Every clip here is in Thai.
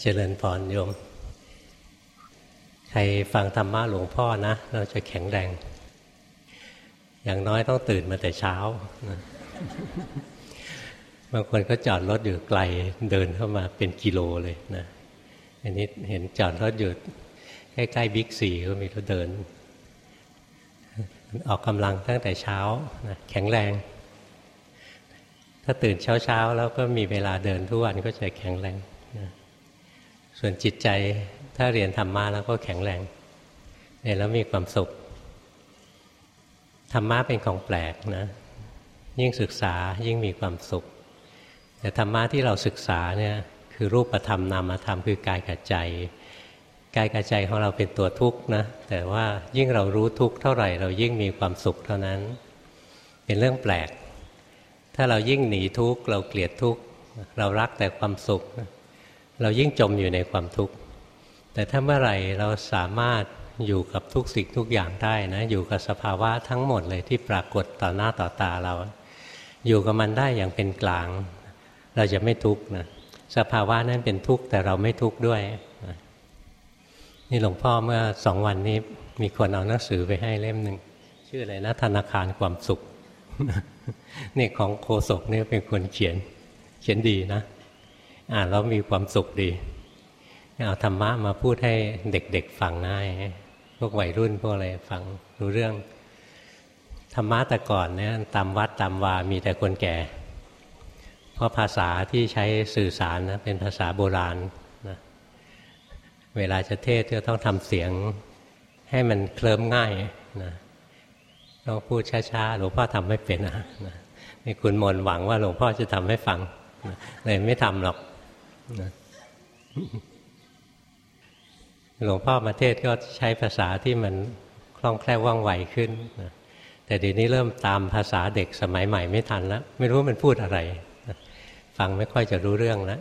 เจริญพรโยม ใครฟังธรรมะหลวงพ่อนะ เราจะแข็งแรง อย่างน้อยต้องตื่นมาแต่เช้า บางคนก็จอดรถอยู่ไกลเดินเข้ามาเป็นกิโลเลยนะ อันนี้เห็นจอดรถอยู่ใกล้ๆบิ๊กซีก็มีรถเดิน ออกกำลังตั้งแต่เช้านะแข็งแรง ถ้าตื่นเช้าๆ แล้วก็มีเวลาเดินทุกวันก็จะแข็งแรงนะ ส่วนจิตใจถ้าเรียนธรรมะแล้วก็แข็งแรงเรียนแล้วมีความสุข ธรรมะเป็นของแปลกนะ ยิ่งศึกษายิ่งมีความสุข แต่ธรรมะที่เราศึกษาเนี่ยคือรูปธรรมนามธรรมคือกายกับใจกายกับใจของเราเป็นตัวทุกข์นะแต่ว่ายิ่งเรารู้ทุกข์เท่าไหร่เรายิ่งมีความสุขเท่านั้น เป็นเรื่องแปลก ถ้าเรายิ่งหนีทุกข์เราเกลียดทุกข์เรารักแต่ความสุข เรายิ่งจมอยู่ในความทุกข์ แต่ถ้าเมื่อไหร่เราสามารถอยู่กับทุกสิ่งทุกอย่างได้นะอยู่กับสภาวะทั้งหมดเลยที่ปรากฏต่อหน้าต่อตาเรา อยู่กับมันได้อย่างเป็นกลาง เราจะไม่ทุกข์นะสภาวะนั้นเป็นทุกข์แต่เราไม่ทุกข์ด้วยนี่หลวงพ่อเมื่อสองวันนี้มีคนเอาหนังสือไปให้เล่มหนึ่งชื่ออะไรนะธนาคารความสุขนี่ของโคศกนี่เป็นคนเขียน เขียนดีนะ อ่านแล้วมีความสุขดี เอาธรรมะมาพูดให้เด็กๆฟังง่ายพวกวัยรุ่นพวกอะไรฟังรู้เรื่อง ธรรมะแต่ก่อนเนี่ยตามวัดตามวามีแต่คนแก่ เพราะภาษาที่ใช้สื่อสารนะเป็นภาษาโบราณนะเวลาจะเทศก็ต้องทำเสียงให้มันเคลิ้มง่ายนะต้องพูดช้าๆหลวงพ่อทำไม่เป็นนะนี่คุณมนหวังว่าหลวงพ่อจะทำให้ฟังเลยไม่ทำหรอก หลวงพ่อมาเทศก็ใช้ภาษาที่มันคล่องแคล่วว่องไวขึ้นนะแต่เดี๋ยวนี้เริ่มตามภาษาเด็กสมัยใหม่ไม่ทันแล้วไม่รู้มันพูดอะไร ฟังไม่ค่อยจะรู้เรื่องแล้ว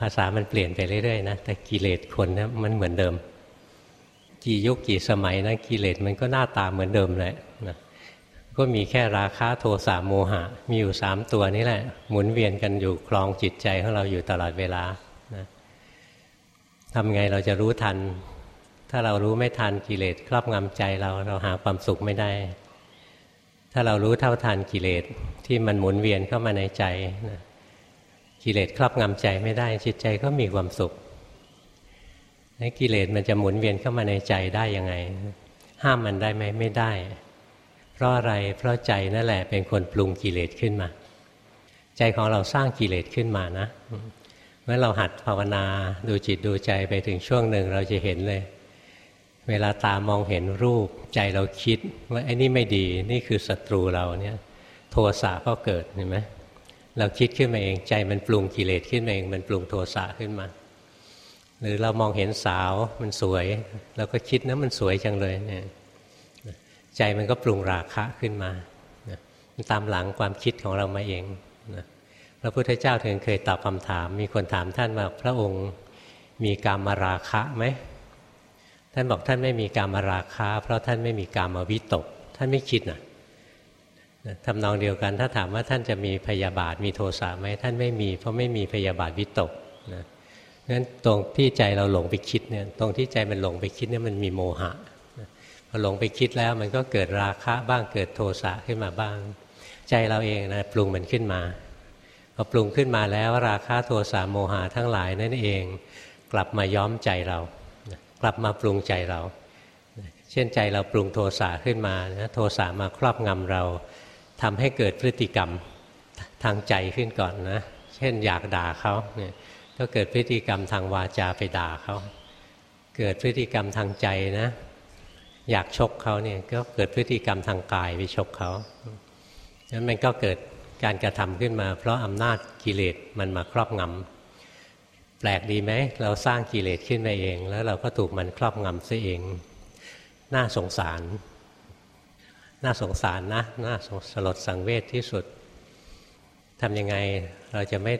ภาษามันเปลี่ยนไปเรื่อยๆนะแต่กิเลสคนนะมันเหมือนเดิม กี่ยุคกี่สมัยนะกิเลสมันก็หน้าตาเหมือนเดิมแหละนะ ก็มีแค่ราคะโทสะโมหะ มีอยู่สามตัวนี้แหละ หมุนเวียนกันอยู่คลองจิตใจของเราอยู่ตลอดเวลานะทำไงเราจะรู้ทัน ถ้าเรารู้ไม่ทันกิเลสครอบงำใจเราเราหาความสุขไม่ได้ ถ้าเรารู้เท่าทันกิเลสที่มันหมุนเวียนเข้ามาในใจนะกิเลสครอบงำใจไม่ได้ จิตใจก็มีความสุขกิเลสมันจะหมุนเวียนเข้ามาในใจได้ยังไง ห้ามมันได้ไหมไม่ได้ ราะอะไร เพราะใจนั่นแหละเป็นคนปรุงกิเลสขึ้นมา ใจของเราสร้างกิเลสขึ้นมานะเมื่อเราหัดภาวนาดูจิตดูใจไปถึงช่วงหนึ่งเราจะเห็นเลย เวลาตามองเห็นรูปใจเราคิดว่าไอ้นี่ไม่ดีนี่คือศัตรูเราเนี่ย โทสะก็เกิดเห็นไหมเราคิดขึ้นมาเองใจมันปรุงกิเลสขึ้นมาเอง มันปรุงโทสะขึ้นมา หรือเรามองเห็นสาวมันสวย เราก็คิดนะมันสวยจังเลยเนี่ย ใจมันก็ปรุงราคะขึ้นมาตามหลังความคิดของเรามาเองนะพระพุทธเจ้าถึงเคยตอบคำถาม มีคนถามท่านว่าพระองค์มีกามราคะไหมท่านบอกท่านไม่มีกามราคะ เพราะท่านไม่มีกามวิตก ท่านไม่คิดนะทำนองเดียวกัน ถ้าถามว่าท่านจะมีพยาบาทมีโทสะไหมท่านไม่มี เพราะไม่มีพยาบาทวิตกนะงั้นตรงที่ใจเราหลงไปคิดเนี่ยตรงที่ใจมันหลงไปคิดเนี่ยมันมีโมหะ พอหลงไปคิดแล้วมันก็เกิดราคะบ้างเกิดโทสะขึ้นมาบ้าง ใจเราเองนะปรุงมันขึ้นมาพอปรุงขึ้นมาแล้วราคะโทสะโมหะทั้งหลายนั่นเอง กลับมาย้อมใจเรา กลับมาปรุงใจเรา เช่นใจเราปรุงโทสะขึ้นมาโทสะมาครอบงำเราทำให้เกิดพฤติกรรมทางใจขึ้นก่อนนะเช่นอยากด่าเขาเนี่ยก็เกิดพฤติกรรมทางวาจาไปด่าเขาเกิดพฤติกรรมทางใจนะ อยากชกเขาเนี่ยก็เกิดพฤติกรรมทางกายไปชกเขานั้นมันก็เกิดการกระทำขึ้นมา เพราะอำนาจกิเลสมันมาครอบงำแปลกดีไหมเราสร้างกิเลสขึ้นมาเอง แล้วเราก็ถูกมันครอบงำซะเอง น่าสงสาร น่าสงสารนะ น่าสลดสังเวชที่สุดทำยังไงเราจะไม่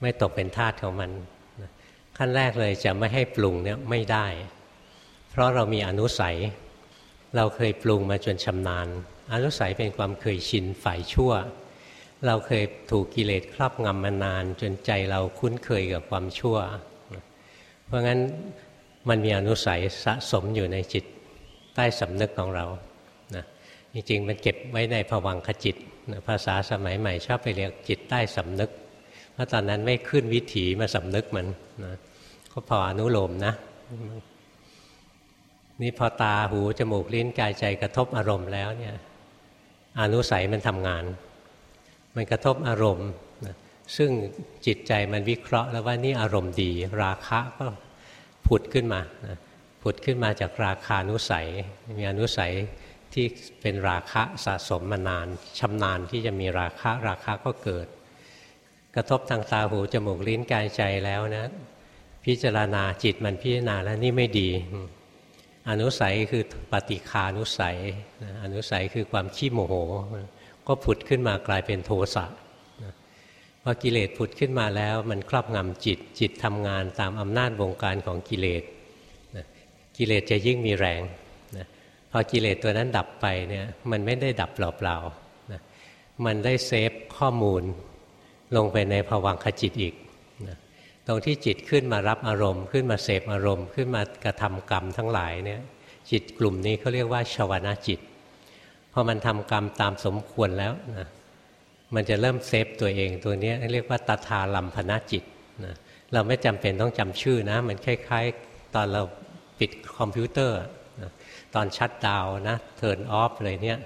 ไม่ตกเป็นทาสของมัน ขั้นแรกเลยจะไม่ให้ปรุงเนี่ยไม่ได้ เพราะเรามีอนุสัย เราเคยปรุงมาจนชำนาญ อนุสัยเป็นความเคยชินฝ่ายชั่ว เราเคยถูกกิเลสครอบงำมานาน จนใจเราคุ้นเคยกับความชั่ว เพราะงั้นมันมีอนุสัยสะสมอยู่ในจิตใต้สำนึกของเรานะจริงๆ มันเก็บไว้ในผวังขจิตนะภาษาสมัยใหม่ชอบไปเรียกจิตใต้สำนึก เพราะตอนนั้นไม่ขึ้นวิถีมาสำนึกมันนะก็พออนุโลมนะ นี่พอตาหูจมูกลิ้นกายใจกระทบอารมณ์แล้วเนี่ยอนุสัยมันทำงาน มันกระทบอารมณ์ซึ่งจิตใจมันวิเคราะห์แล้วว่านี่อารมณ์ดี ราคะก็ผุดขึ้นมาผุดขึ้นมาจากราคานุสัย มีอนุสัยที่เป็นราคะสะสมมานานชำนาญที่จะมีราคะราคะก็เกิด กระทบทางตาหูจมูกลิ้นกายใจแล้วนะ พิจารณาจิตมันพิจารณาแล้วนี่ไม่ดี อนุสัยคือปฏิคานุสัย อนุสัยคือความขี้โมโห ก็ผุดขึ้นมากลายเป็นโทสะพอกิเลสผุดขึ้นมาแล้ว มันครอบงำจิตจิตทำงานตามอำนาจวงการของกิเลสกิเลสจะยิ่งมีแรงพอกิเลสตัวนั้นดับไปเนี่ยมันไม่ได้ดับเปล่าๆมันได้ save ข้อมูลลงไปในภวังคจิตอีก ตรงที่จิตขึ้นมารับอารมณ์ ขึ้นมาเสพอารมณ์ ขึ้นมากระทำกรรมทั้งหลายเนี่ยจิตกลุ่มนี้เขาเรียกว่าชวนะจิตพอมันทำกรรมตามสมควรแล้วนะมันจะเริ่ม save ตัวเองตัวนี้เรียกว่าตทาลัมพนะจิตนะเราไม่จำเป็นต้องจำชื่อนะ มันคล้ายๆ ตอนเราปิดคอมพิวเตอร์ตอนชัดดาวนะเทิร์นออฟเลยเนี่ย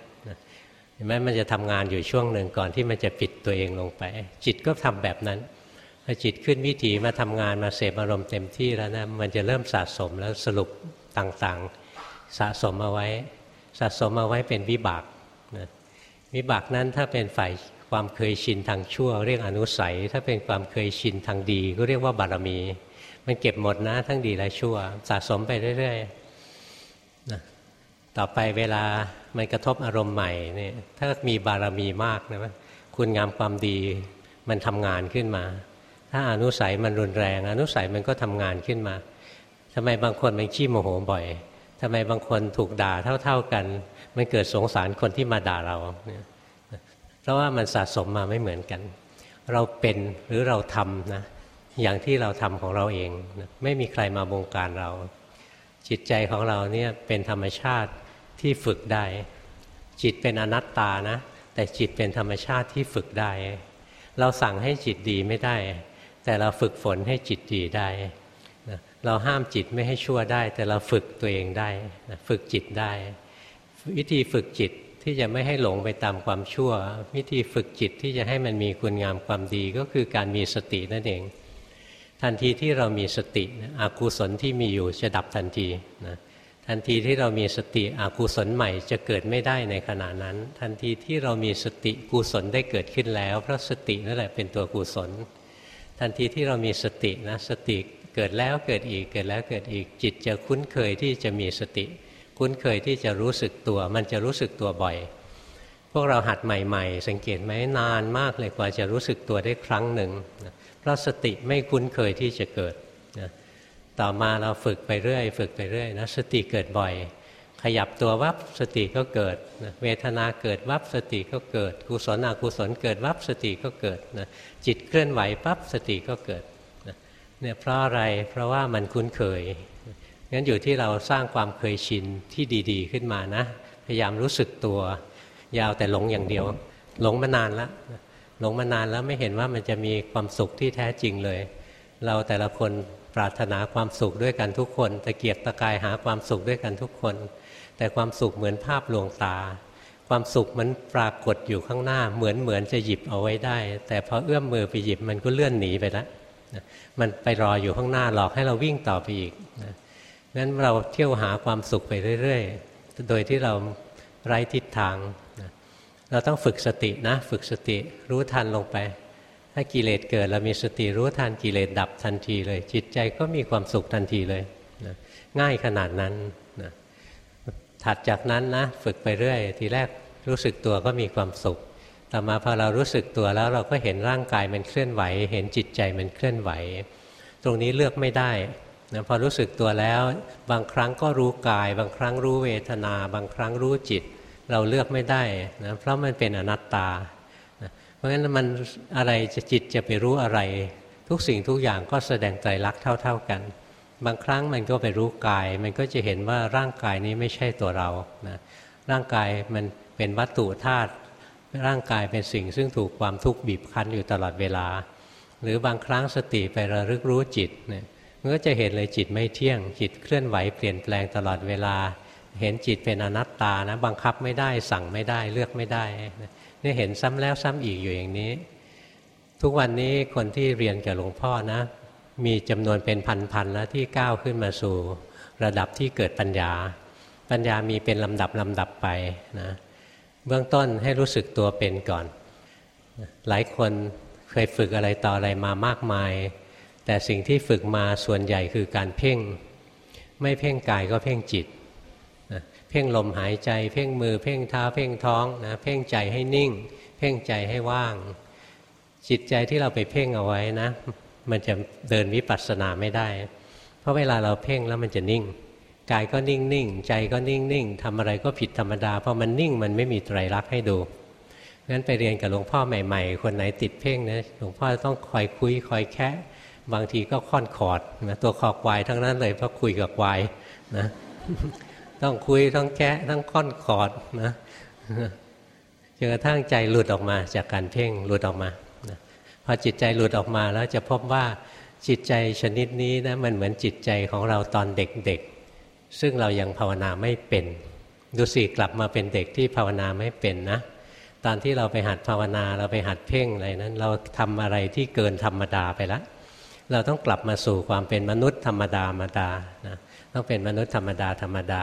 เห็นไหมมันจะทำงานอยู่ช่วงหนึ่งก่อนที่มันจะปิดตัวเองลงไป จิตก็ทำแบบนั้น พอจิตขึ้นวิถีมาทำงานมาเสพอารมณ์เต็มที่แล้วนะมันจะเริ่มสะสมแล้วสรุปต่างๆ สะสมเอาไว้ สะสมเอาไว้เป็นวิบากนะวิบากนั้นถ้าเป็นฝ่ายความเคยชินทางชั่ว เรียกอนุสัย ถ้าเป็นความเคยชินทางดี ก็เรียกว่าบารมี มันเก็บหมดนะ ทั้งดีและชั่ว สะสมไปเรื่อยๆนะต่อไปเวลามันกระทบอารมณ์ใหม่เนี่ยถ้ามีบารมีมากนะคุณงามความดีมันทำงานขึ้นมา ถ้าอนุสัยมันรุนแรง อนุสัยมันก็ทำงานขึ้นมาทำไมบางคนมันขี้โมโหบ่อยทำไมบางคนถูกด่าเท่า ๆกัน มันเกิดสงสารคนที่มาด่าเราเพราะว่ามันสะสมมาไม่เหมือนกัน เราเป็นหรือเราทำนะอย่างที่เราทำของเราเองไม่มีใครมาบงการเรา จิตใจของเราเนี่ยเป็นธรรมชาติที่ฝึกได้ จิตเป็นอนัตตานะ แต่จิตเป็นธรรมชาติที่ฝึกได้ เราสั่งให้จิตดีไม่ได้ แต่เราฝึกฝนให้จิตดีได้เราห้ามจิตไม่ให้ชั่วได้ แต่เราฝึกตัวเองได้ฝึกจิตได้ วิธีฝึกจิตที่จะไม่ให้หลงไปตามความชั่ว วิธีฝึกจิตที่จะให้มันมีคุณงามความดีก็คือการมีสตินั่นเอง ทันทีที่เรามีสติอากุศลที่มีอยู่จะดับทันทีนะทันทีที่เรามีสติอกุศลใหม่จะเกิดไม่ได้ในขณะนั้น ทันทีที่เรามีสติกุศลได้เกิดขึ้นแล้วเพราะสตินั่นแหละเป็นตัวกุศล ทันทีที่เรามีสตินะสติเกิดแล้วเกิดอีกเกิดแล้วเกิดอีกจิตจะคุ้นเคยที่จะมีสติ คุ้นเคยที่จะรู้สึกตัว มันจะรู้สึกตัวบ่อย พวกเราหัดใหม่ ๆ สังเกตไหมนานมากเลยกว่าจะรู้สึกตัวได้ครั้งหนึ่งนะเพราะสติไม่คุ้นเคยที่จะเกิดนะต่อมาเราฝึกไปเรื่อย ฝึกไปเรื่อยนะสติเกิดบ่อย ขยับตัววับสติก็เกิดนะเวทนาเกิดวับสติก็เกิด กุศลอกุศลเกิดวับสติก็เกิดนะจิตเคลื่อนไหวปั๊บสติก็เกิดนะเนี่ยเพราะอะไรเพราะว่ามันคุ้นเคยงั้นอยู่ที่เราสร้างความเคยชินที่ดี ๆ ขึ้นมานะ พยายามรู้สึกตัวยาวแต่หลงอย่างเดียว หลงมานานแล้วหลงมานานแล้วไม่เห็นว่ามันจะมีความสุขที่แท้จริงเลย เราแต่ละคนปรารถนาความสุขด้วยกันทุกคนตะเกียกตะกายหาความสุขด้วยกันทุกคน แต่ความสุขเหมือนภาพลวงตา ความสุขมันปรากฏอยู่ข้างหน้า เหมือนเหมือนจะหยิบเอาไว้ได้ แต่พอเอื้อมมือไปหยิบมันก็เลื่อนหนีไปล้วมันไปรออยู่ข้างหน้าหลอกให้เราวิ่งต่อไปอีกนั้นเราเที่ยวหาความสุขไปเรื่อยๆ โดยที่เราไร้ทิศทาง เราต้องฝึกสตินะ ฝึกสติรู้ทันลงไป ถ้ากิเลสเกิด เรามีสติรู้ทันกิเลสดับทันทีเลย จิตใจก็มีความสุขทันทีเลย ง่ายขนาดนั้น ถัดจากนั้นนะฝึกไปเรื่อย ทีแรกรู้สึกตัวก็มีความสุข ต่อมาพอเรารู้สึกตัวแล้วเราก็เห็นร่างกายมันเคลื่อนไหว เห็นจิตใจมันเคลื่อนไหว ตรงนี้เลือกไม่ได้นะพอรู้สึกตัวแล้วบางครั้งก็รู้กาย บางครั้งรู้เวทนา บางครั้งรู้จิต เราเลือกไม่ได้นะเพราะมันเป็นอนัตตานะเพราะฉะนั้นมันอะไรจะจิตจะไปรู้อะไร ทุกสิ่งทุกอย่างก็แสดงใจรักเท่า ๆกัน บางครั้งมันก็ไปรู้กาย มันก็จะเห็นว่าร่างกายนี้ไม่ใช่ตัวเรานะร่างกายมันเป็นวัตถุธาตุร่างกายเป็นสิ่งซึ่งถูกความทุกข์บีบคั้นอยู่ตลอดเวลา หรือบางครั้งสติไประลึกรู้จิตเนี่ยมันก็จะเห็นเลยจิตไม่เที่ยง จิตเคลื่อนไหวเปลี่ยนแปลงตลอดเวลา เห็นจิตเป็นอนัตตานะบังคับไม่ได้สั่งไม่ได้เลือกไม่ได้นี่เห็นซ้ำแล้วซ้ำอีกอยู่อย่างนี้ ทุกวันนี้คนที่เรียนกับหลวงพ่อนะ มีจำนวนเป็นพันๆแล้วที่ก้าวขึ้นมาสู่ระดับที่เกิดปัญญา ปัญญามีเป็นลำดับลำดับไปนะเบื้องต้นให้รู้สึกตัวเป็นก่อน หลายคนเคยฝึกอะไรต่ออะไรมามากมาย แต่สิ่งที่ฝึกมาส่วนใหญ่คือการเพ่ง ไม่เพ่งกายก็เพ่งจิตเพ่งลมหายใจ เพ่งมือ เพ่งเท้า เพ่งท้องนะเพ่งใจให้นิ่ง เพ่งใจให้ว่าง จิตใจที่เราไปเพ่งเอาไว้นะ มันจะเดินวิปัสสนาไม่ได้ เพราะเวลาเราเพ่งแล้วมันจะนิ่ง กายก็นิ่งนิ่งใจก็นิ่งนิ่งทำอะไรก็ผิดธรรมดา เพราะมันนิ่งมันไม่มีไตรลักษณ์ให้ดูงั้นไปเรียนกับหลวงพ่อใหม่ๆ คนไหนติดเพ่งนะหลวงพ่อต้องคอยคุยคอยแคะบางทีก็ค่อนขอดนะตัวคอควายทั้งนั้นเลยเพราะคุยกับควายนะต้องคุยต้องแกะต้องค้อนขอดนะจนกระทั่งใจหลุดออกมาจากการเพ่งหลุดออกมา อจิตใจหลุดออกมาแล้วจะพบว่าจิตใจชนิดนี้นะมันเหมือนจิตใจของเราตอนเด็กๆ ซึ่งเรายังภาวนาไม่เป็น ดูสิกลับมาเป็นเด็กที่ภาวนาไม่เป็นนะ ตอนที่เราไปหัดภาวนาเราไปหัดเพ่งอะไรนั้น เราทำอะไรที่เกินธรรมดาไปแล้วเราต้องกลับมาสู่ความเป็นมนุษย์ธรรมดาธรรมดานะต้องเป็นมนุษย์ธรรมดาธรรมดา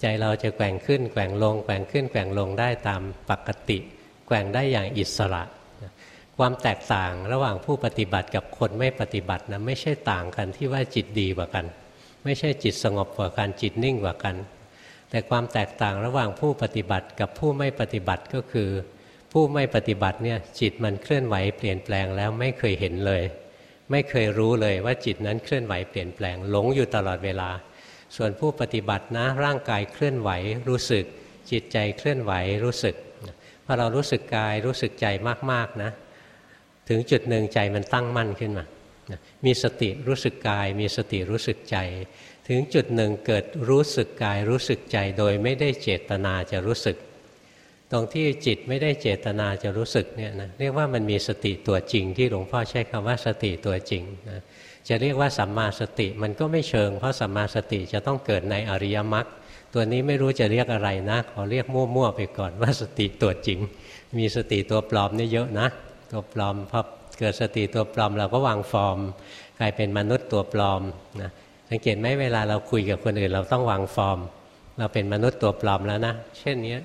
ใจเราจะแกว่งขึ้นแกว่งลงแกว่งขึ้นแกว่งลงได้ตามปกติ แกว่งได้อย่างอิสระ ความแตกต่างระหว่างผู้ปฏิบัติกับคนไม่ปฏิบัตินะไม่ใช่ต่างกันที่ว่าจิตดีกว่ากัน ไม่ใช่จิตสงบกว่ากันจิตนิ่งกว่ากัน แต่ความแตกต่างระหว่างผู้ปฏิบัติกับผู้ไม่ปฏิบัติก็คือ ผู้ไม่ปฏิบัติเนี่ยจิตมันเคลื่อนไหวเปลี่ยนแปลงแล้วไม่เคยเห็นเลย ไม่เคยรู้เลยว่าจิตนั้นเคลื่อนไหวเปลี่ยนแปลงหลงอยู่ตลอดเวลา ส่วนผู้ปฏิบัตินะร่างกายเคลื่อนไหวรู้สึก จิตใจเคลื่อนไหวรู้สึกพอเรารู้สึกกายรู้สึกใจมากๆนะ ถึงจุดหนึ่งใจมันตั้งมั่นขึ้นมา มีสติรู้สึกกาย มีสติรู้สึกใจ ถึงจุดหนึ่งเกิดรู้สึกกายรู้สึกใจโดยไม่ได้เจตนาจะรู้สึก ตรงที่จิตไม่ได้เจตนาจะรู้สึกเนี่ยนะเรียกว่ามันมีสติตัวจริงที่หลวงพ่อใช้คำว่าสติตัวจริงนะจะเรียกว่าสัมมาสติมันก็ไม่เชิง เพราะสัมมาสติจะต้องเกิดในอริยมรรคตัวนี้ไม่รู้จะเรียกอะไรนะ ขอเรียกมั่วๆไปก่อนว่าสติตัวจริง มีสติตัวปลอมนี่เยอะนะ ตัวปลอมพอเกิดสติตัวปลอมเราก็วางฟอร์ม กลายเป็นมนุษย์ตัวปลอมนะสังเกตไหมเวลาเราคุยกับคนอื่น เราต้องวางฟอร์ม เราเป็นมนุษย์ตัวปลอมแล้วนะ เช่นนี้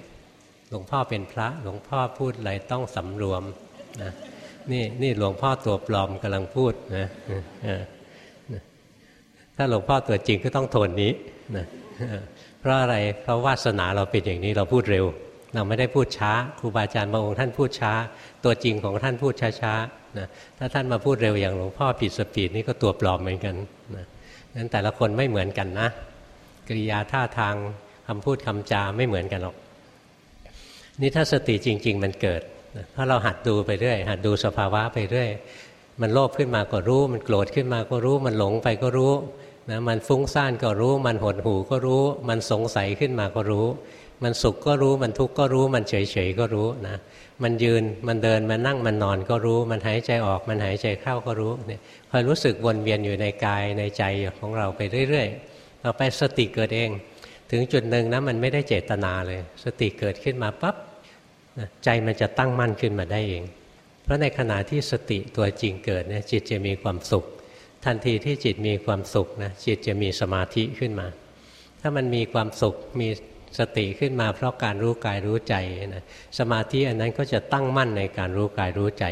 หลวงพ่อเป็นพระหลวงพ่อพูดอะไรต้องสำรวมนะนี่นี่หลวงพ่อตัวปลอมกำลังพูดนะถ้าหลวงพ่อตัวจริงก็ต้องโทนนี้นะเพราะอะไรเพราะวาสนาเราเป็นอย่างนี้เราพูดเร็ว เราไม่ได้พูดช้า ครูบาอาจารย์บางองค์ท่านพูดช้า ตัวจริงของท่านพูดช้าๆนะถ้าท่านมาพูดเร็วอย่างหลวงพ่อผิดสปีดนี่ก็ตัวปลอมเหมือนกันนะนั้นแต่ละคนไม่เหมือนกันนะกริยาท่าทางคำพูดคำจาไม่เหมือนกันหรอกนี่ถ้าสติจริง ๆ มันเกิดถ้าเราหัดดูไปเรื่อยหัดดูสภาวะไปเรื่อยมันโลภขึ้นมาก็รู้ มันโกรธขึ้นมาก็รู้ มันหลงไปก็รู้นะมันฟุ้งซ่านก็รู้ มันหดหูก็รู้ มันสงสัยขึ้นมาก็รู้ มันสุขก็รู้มันทุกข์ก็รู้มันเฉยเฉยก็รู้นะมันยืนมันเดินมันนั่งมันนอนก็รู้ มันหายใจออกมันหายใจเข้าก็รู้เนี่ยคอยรู้สึกวนเวียนอยู่ในกายในใจของเราไปเรื่อยๆต่อไปสติเกิดเอง ถึงจุดหนึ่งนะมันไม่ได้เจตนาเลย สติเกิดขึ้นมาปั๊บใจมันจะตั้งมั่นขึ้นมาได้เอง เพราะในขณะที่สติตัวจริงเกิดเนี่ยจิตจะมีความสุข ทันทีที่จิตมีความสุขนะจิตจะมีสมาธิขึ้นมา ถ้ามันมีความสุขมี สติขึ้นมาเพราะการรู้กายรู้ใจนะสมาธิอันนั้นก็จะตั้งมั่นในการรู้กายรู้ใจ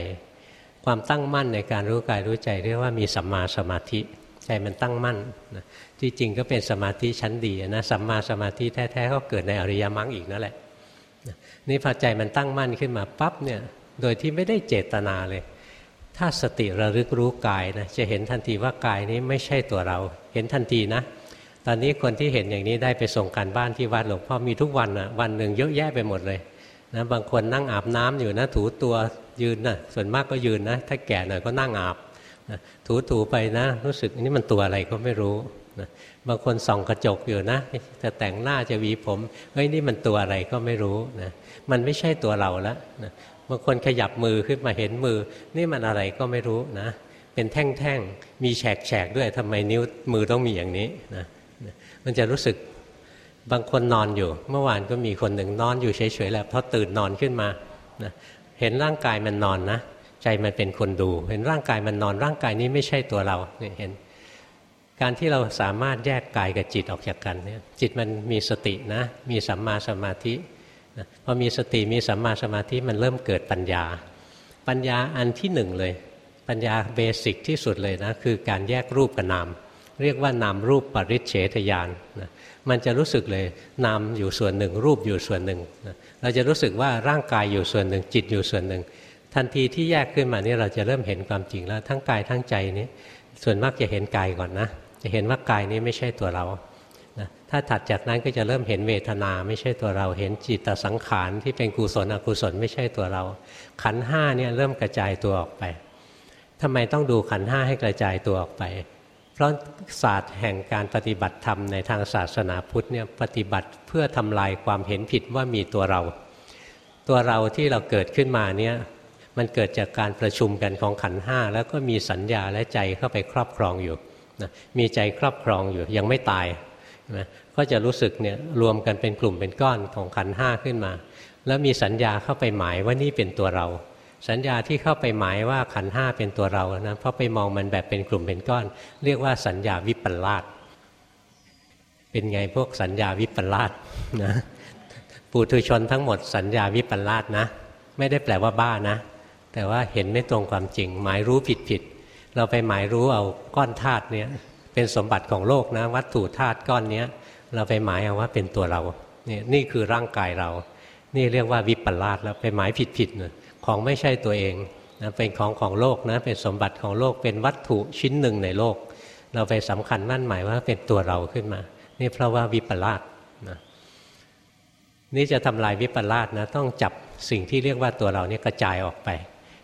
ความตั้งมั่นในการรู้กายรู้ใจเรียกว่ามีสัมมาสมาธิใจมันตั้งมั่นนะที่จริงก็เป็นสมาธิชั้นดีนะสัมมาสมาธิแท้ๆก็เกิดในอริยมรรคอีกนั่นแหละนี่พอใจมันตั้งมั่นขึ้นมาปั๊บเนี่ยโดยที่ไม่ได้เจตนาเลย ถ้าสติระลึกรู้กายนะจะเห็นทันทีว่ากายนี้ไม่ใช่ตัวเรา เห็นทันทีนะ อนนี้คนที่เห็นอย่างนี้ได้ไปส่งการบ้านที่วัดหลวงพ่อมีทุกวันนะวันหนึ่งเยอะแยะไปหมดเลยนะบางคนนั่งอาบน้ำอยู่นะ ถูตัวยืนนะส่วนมากก็ยืนนะ ถ้าแก่หน่อยก็นั่งอาบนะถูถูไปนะ รู้สึกนี่มันตัวอะไรก็ไม่รู้นะบางคนส่องกระจกอยู่นะจะแต่งหน้าจะหวีผมเฮ้ยนี่มันตัวอะไรก็ไม่รู้นะมันไม่ใช่ตัวเราแล้วนะบางคนขยับมือขึ้นมาเห็นมือ นี่มันอะไรก็ไม่รู้นะ เป็นแท่งๆมีแฉกๆด้วยทำไมนิ้วมือต้องมีอย่างนี้นะ มันจะรู้สึกบางคนนอนอยู่ เมื่อวานก็มีคนหนึ่งนอนอยู่เฉยๆแล้วพอตื่นนอนขึ้นมานะเห็นร่างกายมันนอนนะใจมันเป็นคนดู เห็นร่างกายมันนอนร่างกายนี้ไม่ใช่ตัวเราเนี่ยเห็น การที่เราสามารถแยกกายกับจิตออกจากกันเนี่ยจิตมันมีสตินะ มีสัมมาสมาธินะพอมีสติมีสัมมาสมาธิมันเริ่มเกิดปัญญา ปัญญาอันที่หนึ่งเลย ปัญญาเบสิกที่สุดเลยนะคือการแยกรูปกับนาม เรียกว่านามรูปปริเฉทยานนะมันจะรู้สึกเลยนามอยู่ส่วนหนึ่ง รูปอยู่ส่วนหนึ่งเราจะรู้สึกว่าร่างกายอยู่ส่วนหนึ่ง จิตอยู่ส่วนหนึ่ง ทันทีที่แยกขึ้นมานี่เราจะเริ่มเห็นความจริงแล้ว ทั้งกายทั้งใจนี้ ส่วนมากจะเห็นกายก่อนนะ จะเห็นว่ากายนี้ไม่ใช่ตัวเรานะถ้าถัดจากนั้นก็จะเริ่มเห็นเวทนาไม่ใช่ตัวเรา เห็นจิตสังขารที่เป็นกุศลอกุศลไม่ใช่ตัวเรา ขันห้าเนี่ยเริ่มกระจายตัวออกไปทำไมต้องดูขันห้าให้กระจายตัวออกไป เพราะศาสตร์แห่งการปฏิบัติธรรมในทางศาสนาพุทธเนี่ยปฏิบัติเพื่อทำลายความเห็นผิดว่ามีตัวเรา ตัวเราที่เราเกิดขึ้นมาเนี่ยมันเกิดจากการประชุมกันของขันห้าแล้วก็มีสัญญาและใจเข้าไปครอบครองอยู่นะมีใจครอบครองอยู่ยังไม่ตายนะก็จะรู้สึกเนี่ยรวมกันเป็นกลุ่มเป็นก้อนของขันห้าขึ้นมา แล้วมีสัญญาเข้าไปหมายว่านี่เป็นตัวเรา สัญญาที่เข้าไปหมายว่าขันห้าเป็นตัวเรานะเพราะไปมองมันแบบเป็นกลุ่มเป็นก้อน เรียกว่าสัญญาวิปลาสเป็นไงพวกสัญญาวิปลาสนะปุถุชนทั้งหมดสัญญาวิปลาสนะ ไม่ได้แปลว่าบ้านะ แต่ว่าเห็นไม่ตรงความจริง หมายรู้ผิดผิดเราไปหมายรู้เอาก้อนธาตุเนี้ยเป็นสมบัติของโลกนะ วัตถุธาตุก้อนเนี้ยเราไปหมายเอาว่าเป็นตัวเราเนี่ยนี่คือร่างกายเรา นี่เรียกว่าวิปลาสแล้วไปหมายผิดผิดเนี่ย ของไม่ใช่ตัวเองนะเป็นของของโลกนะเป็นสมบัติของโลกเป็นวัตถุชิ้นหนึ่งในโลก เราไปสำคัญมั่นหมายว่าเป็นตัวเราขึ้นมา นี่เพราะว่าวิปลาสนะนี่จะทำลายวิปลาสนะต้องจับสิ่งที่เรียกว่าตัวเราเนี่ยกระจายออกไป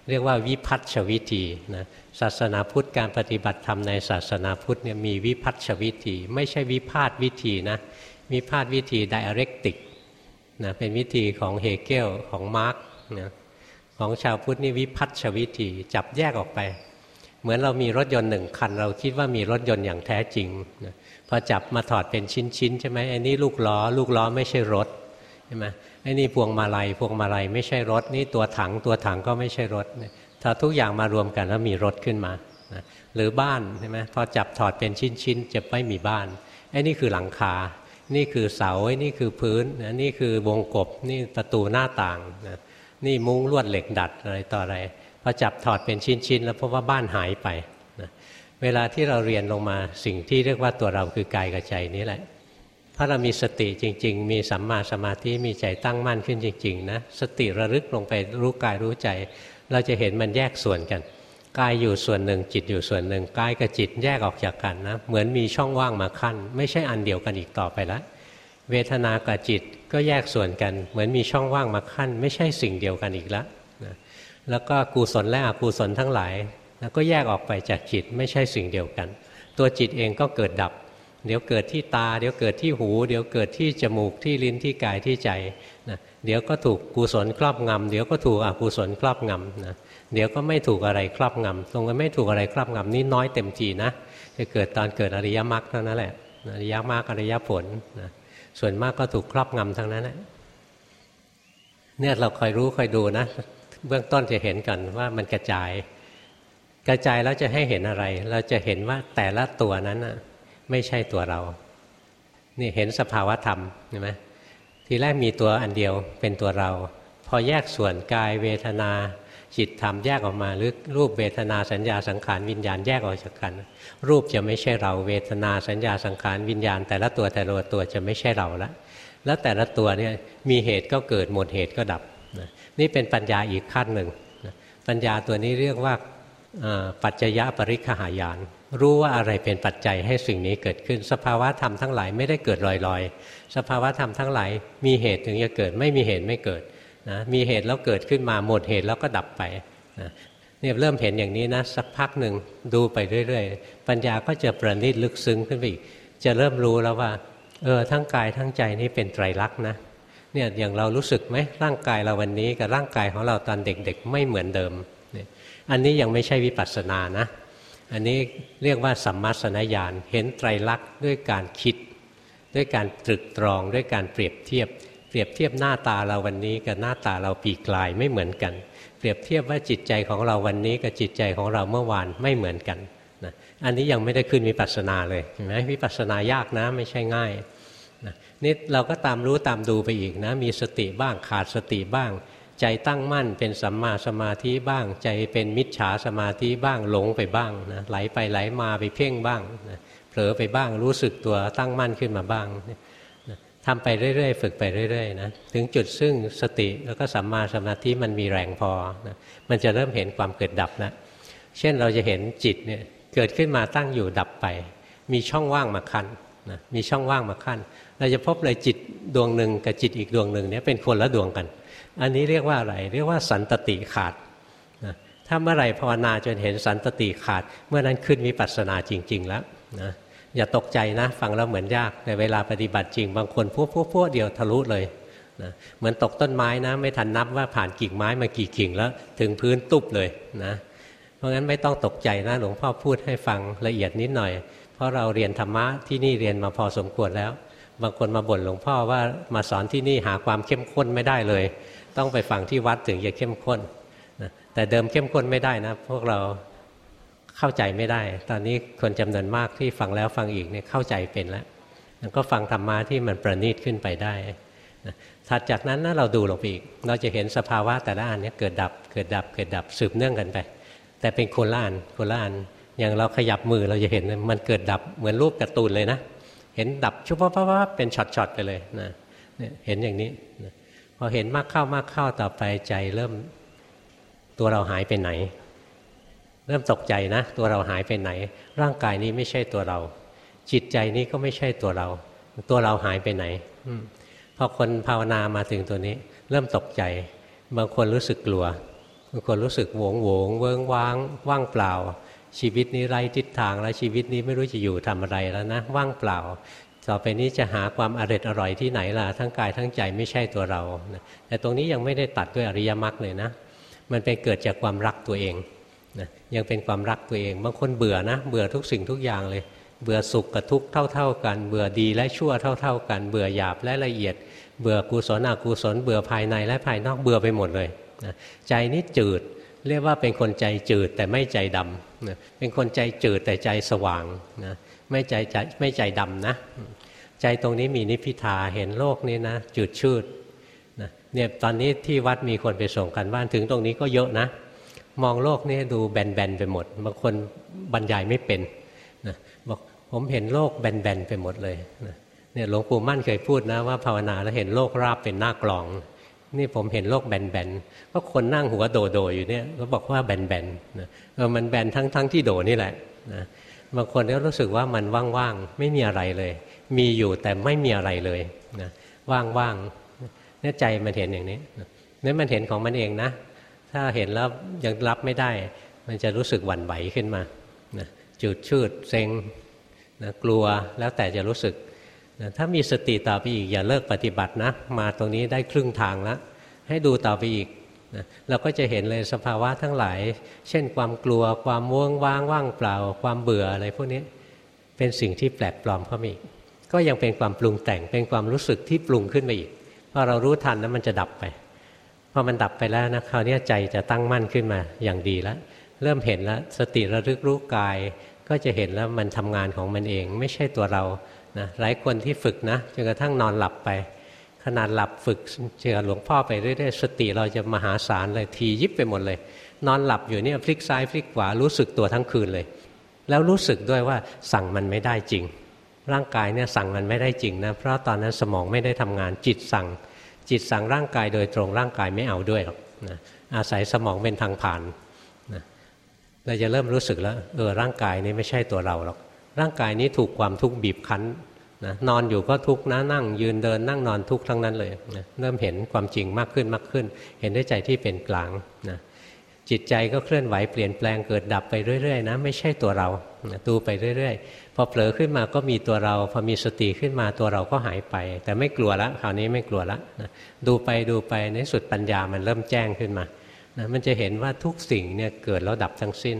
เรียกว่าวิพัฒชวิธีนะศาสนาพุทธการปฏิบัติธรรมในศาสนาพุทธเนี่ยมีวิพัฒชวิธี ไม่ใช่วิพาทวิธีนะวิพาทวิธีไดอะเรกติกนะเป็นวิธีของเฮเกลของมาร์กนะ ของชาวพุทธนี่วิพัฒชวิธีจับแยกออกไป เหมือนเรามีรถยนต์หนึ่งคัน เราคิดว่ามีรถยนต์อย่างแท้จริงพอจับมาถอดเป็นชิ้นๆใช่ไหมไอ้นี่ลูกล้อ ลูกล้อไม่ใช่รถใช่ไหมไอ้นี่พวงมาลัยพวงมาลัยไม่ใช่รถ นี่ตัวถังตัวถังก็ไม่ใช่รถถ้าทุกอย่างมารวมกันแล้วมีรถขึ้นมาหรือบ้านใช่ไหมพอจับถอดเป็นชิ้นๆจะไม่มีบ้านไอ้นี่คือหลังคา นี่คือเสาไอ้นี่คือพื้นนี่คือวงกบนี่ประตูหน้าต่างนะ นี่มุ้งลวดเหล็กดัดอะไรต่ออะไรพอจับถอดเป็นชิ้นๆ แล้วพบว่าบ้านหายไปนะเวลาที่เราเรียนลงมาสิ่งที่เรียกว่าตัวเราคือกายกับใจนี้แหละ ถ้าเรามีสติจริง ๆ มีสัมมาสมาธิมีใจตั้งมั่นขึ้นจริง ๆ นะ สติระลึกลงไปรู้กายรู้ใจ เราจะเห็นมันแยกส่วนกันกายอยู่ส่วนหนึ่งจิตอยู่ส่วนหนึ่งกายกับจิตแยกออกจากกันนะเหมือนมีช่องว่างมาขั้น ไม่ใช่อันเดียวกันอีกต่อไปแล้วเวทนากับจิต ก็แยกส่วนกัน เหมือนมีช่องว่างมาขั้น ไม่ใช่สิ่งเดียวกันอีกแล้วนะแล้วก็กุศลและอกุศลทั้งหลายนะก็แยกออกไปจากจิตไม่ใช่สิ่งเดียวกัน ตัวจิตเองก็เกิดดับ เดี๋ยวเกิดที่ตา เดี๋ยวเกิดที่หู เดี๋ยวเกิดที่จมูกที่ลิ้นที่กายที่ใจนะเดี๋ยวก็ถูกกุศลครอบงำเดี๋ยวก็ถูกอกุศลครอบงำนะเดี๋ยวก็ไม่ถูกอะไรครอบงำตรงกันไม่ถูกอะไรครอบงำนี่น้อยเต็มทีนะจะเกิดตอนเกิดอริยมรรคเท่านั้นแหละอริยมรรคอริยผลนะ ส่วนมากก็ถูกครอบงำทั้งนั้นเนี่ยเราคอยรู้คอยดูนะ เบื้องต้นจะเห็นกันว่ามันกระจาย กระจายแล้วจะให้เห็นอะไร เราจะเห็นว่าแต่ละตัวนั้นไม่ใช่ตัวเรา นี่เห็นสภาวะธรรมใช่ไหมทีแรกมีตัวอันเดียวเป็นตัวเรา พอแยกส่วนกายเวทนา จิตธรรมแยกออกมาหรือรูปเวทนาสัญญาสังขารวิญญาณแยกออกจากกัน รูปจะไม่ใช่เราเวทนาสัญญาสังขารวิญญาณ แต่ละตัวแต่ละตัวจะไม่ใช่เราละแล้วแต่ละตัวเนี่ยมีเหตุก็เกิดหมดเหตุก็ดับนี่เป็นปัญญาอีกขั้นหนึ่งปัญญาตัวนี้เรียกว่าปัจจยปริคหายาน รู้ว่าอะไรเป็นปัจจัยให้สิ่งนี้เกิดขึ้น สภาวะธรรมทั้งหลายไม่ได้เกิดลอยๆ สภาวะธรรมทั้งหลายมีเหตุถึงจะเกิดไม่มีเหตุไม่เกิด นะมีเหตุแล้วเกิดขึ้นมาหมดเหตุแล้วก็ดับไปนะเนี่ยเริ่มเห็นอย่างนี้นะสักพักหนึ่งดูไปเรื่อยๆ ปัญญาก็จะประณีตลึกซึ้งขึ้นไปอีกจะเริ่มรู้แล้วว่าเออทั้งกายทั้งใจนี้เป็นไตรลักษณ์นะเนี่ยอย่างเรารู้สึกไหมร่างกายเราวันนี้กับร่างกายของเราตอนเด็กๆ ไม่เหมือนเดิมเนี่ยอันนี้ยังไม่ใช่วิปัสสนานะ อันนี้เรียกว่าสัมมาสนญาณเห็นไตรลักษณ์ด้วยการคิด ด้วยการตรึกตรองด้วยการเปรียบเทียบ รียบเทียบหน้าตาเราวันนี้กับหน้าตาเราปีกลายไม่เหมือนกัน เปรียบเทียบว่าจิตใจของเราวันนี้กับจิตใจของเราเมื่อวานไม่เหมือนกันนะอันนี้ยังไม่ได้ขึ้นวิปัสสนาเลยเห็นไหมวิปัสสนายากนะไม่ใช่ง่ายนี่เราก็ตามรู้ตามดูไปอีกนะ มีสติบ้างขาดสติบ้าง ใจตั้งมั่นเป็นสัมมาสมาธิบ้าง ใจเป็นมิจฉาสมาธิบ้างหลงไปบ้างนะไหลไปไหลมาไปเพ่งบ้างนะเผลอไปบ้างรู้สึกตัวตั้งมั่นขึ้นมาบ้างนะ ทำไปเรื่อยๆ ฝึกไปเรื่อยๆนะถึงจุดซึ่งสติแล้วก็สัมมาสมาธิมันมีแรงพอนะมันจะเริ่มเห็นความเกิดดับแล้วเช่นเราจะเห็นจิตเนี่ยเกิดขึ้นมาตั้งอยู่ดับไป มีช่องว่างมาคันนะมีช่องว่างมาขั้น เราจะพบเลยจิตดวงหนึ่งกับจิตอีกดวงหนึ่งเนี่ยเป็นคนละดวงกัน อันนี้เรียกว่าอะไรเรียกว่าสันตติขาดนะถ้าเมื่อไหร่ภาวนาจนเห็นสันตติขาด เมื่อนั้นขึ้นวิปัสสนาจริง ๆ แล้วนะ อย่าตกใจนะ ฟังแล้วเหมือนยากในเวลาปฏิบัติจริง บางคนพวกพวกพวกเดียวทะลุเลยนะเหมือนตกต้นไม้นะ ไม่ทันนับว่าผ่านกิ่งไม้มากี่กิ่งแล้วถึงพื้นตุบเลยนะเพราะงั้นไม่ต้องตกใจนะหลวงพ่อพูดให้ฟังละเอียดนิดหน่อย เพราะเราเรียนธรรมะที่นี่เรียนมาพอสมควรแล้ว บางคนมาบ่นหลวงพ่อว่ามาสอนที่นี่หาความเข้มข้นไม่ได้เลย ต้องไปฟังที่วัดถึงจะเข้มข้นนะแต่เดิมเข้มข้นไม่ได้นะ พวกเรา เข้าใจไม่ได้ ตอนนี้คนจำนวนมากที่ฟังแล้วฟังอีกเนี่ยเข้าใจเป็นแล้วก็ฟังธรรมะที่มันประณีตขึ้นไปได้ถัดจากนั้นนะเราดูลงไปอีก เราจะเห็นสภาวะแต่ละอันนี้เกิดดับ เกิดดับ เกิดดับสืบเนื่องกันไป แต่เป็นคนละอันคนละอัน อย่างเราขยับมือเราจะเห็นมันเกิดดับเหมือนรูปการ์ตูนเลยนะ เห็นดับชุบปั๊บปั๊บเป็นช็อตๆไปเลยนะเห็นอย่างนี้พอเห็นมากเข้ามากเข้าต่อไปใจเริ่มตัวเราหายไปไหน เริ่มตกใจนะ ตัวเราหายไปไหน ร่างกายนี้ไม่ใช่ตัวเรา จิตใจนี้ก็ไม่ใช่ตัวเรา ตัวเราหายไปไหนอพอคนภาวนามาถึงตัวนี้ เริ่มตกใจ บางคนรู้สึกกลัวบางคนรู้สึกโวงโวงเวิงว้างว่างเปล่า ชีวิตนี้ไร้ทิศทางแล้วชีวิตนี้ไม่รู้จะอยู่ทำอะไรแล้วนะ ว่างเปล่า ต่อไปนี้จะหาความอร็ดอร่อยที่ไหนล่ะทั้งกายทั้งใจไม่ใช่ตัวเราแต่ตรงนี้ยังไม่ได้ตัดด้วยอริยมรรคเลยนะ มันเป็นเกิดจากความรักตัวเอง นะยังเป็นความรักตัวเอง บางคนเบื่อนะ เบื่อทุกสิ่งทุกอย่างเลย เบื่อสุขกับทุกข์เท่า ๆ กัน เบื่อดีและชั่วเท่า ๆ กัน เบื่อหยาบและละเอียด เบื่อกุศลอกุศล เบื่อภายในและภายนอก เบื่อไปหมดเลยนะใจนี้จืด เรียกว่าเป็นคนใจจืดแต่ไม่ใจดำนะเป็นคนใจจืดแต่ใจสว่างนะไม่ใจใจไม่ใจดำนะ ใจตรงนี้มีนิพิทาเห็นโลกนี้นะ จืดชืดนะเนี่ยตอนนี้ที่วัดมีคนไปส่งกันบ้านถึงตรงนี้ก็เยอะนะ มองโลกนี้ดูแบนๆไปหมด บางคนบรรยายไม่เป็นนะบอกผมเห็นโลกแบนๆไปหมดเลยนะเนี่ยหลวงปู่มั่นเคยพูดนะว่าภาวนาแล้วเห็นโลกราบเป็นหน้ากลอง นี่ผมเห็นโลกแบนๆก็คนนั่งหัวโดโดอยู่เนี่ยก็บอกว่าแบนๆนะเออมันแบนทั้งทั้งที่โดนี่แหละนะบางคนก็รู้สึกว่ามันว่างๆไม่มีอะไรเลย มีอยู่แต่ไม่มีอะไรเลยนะว่างๆเนี่ยใจมันเห็นอย่างนี้นี่มันเห็นของมันเองนะ ถ้าเห็นแล้วยังรับไม่ได้ มันจะรู้สึกหวั่นไหวขึ้นมานะจืดชืดเซ็งนะกลัวแล้วแต่จะรู้สึกถ้ามีสติต่อไปอีกอย่าเลิกปฏิบัตินะ มาตรงนี้ได้ครึ่งทางแล้วให้ดูต่อไปอีกนะเราก็จะเห็นเลยสภาวะทั้งหลาย เช่นความกลัวความว่วงว่างว่างเปล่า ความเบื่ออะไรพวกนี้เป็นสิ่งที่แปลกปลอมเข้ามาอีก ก็ยังเป็นความปรุงแต่งเป็นความรู้สึกที่ปรุงขึ้นมาอีกพอเรารู้ทันนั้นมันจะดับไป พอมันดับไปแล้วนะคราวนี้ใจจะตั้งมั่นขึ้นมาอย่างดีแล้วเริ่มเห็นแล้วสติระลึกรู้กาย ก็จะเห็นแล้วมันทำงานของมันเอง ไม่ใช่ตัวเรานะหลายคนที่ฝึกนะจนกระทั่งนอนหลับไป ขนาดหลับฝึกเจอหลวงพ่อไปเรื่อยๆสติเราจะมหาศาลเลยทียิบไปหมดเลย นอนหลับอยู่เนี่ยพลิกซ้ายพลิกขวารู้สึกตัวทั้งคืนเลย แล้วรู้สึกด้วยว่าสั่งมันไม่ได้จริง ร่างกายเนี่ยสั่งมันไม่ได้จริงนะเพราะตอนนั้นสมองไม่ได้ทำงานจิตสั่ง จิตสั่งร่างกายโดยตรงร่างกายไม่เอาด้วยหรอกนะอาศัยสมองเป็นทางผ่านนะเราจะเริ่มรู้สึกแล้วเออร่างกายนี้ไม่ใช่ตัวเราหรอกร่างกายนี้ถูกความทุกข์บีบคั้นนะนอนอยู่ก็ทุกข์นะนั่ง ยืนเดินนั่งนอนทุกข์ทั้งนั้นเลยนะเริ่มเห็นความจริงมากขึ้นมากขึ้น เห็นด้วยใจที่เป็นกลางนะจิตใจก็เคลื่อนไหวเปลี่ยนแปลงเกิดดับไปเรื่อยๆนะไม่ใช่ตัวเราดูไปเรื่อย พอเผลอขึ้นมาก็มีตัวเรา พอมีสติขึ้นมาตัวเราก็หายไป แต่ไม่กลัวละคราวนี้ไม่กลัวละนะดูไปดูไปในสุดปัญญามันเริ่มแจ้งขึ้นมานะมันจะเห็นว่าทุกสิ่งเนี่ยเกิดแล้วดับทั้งสิ้น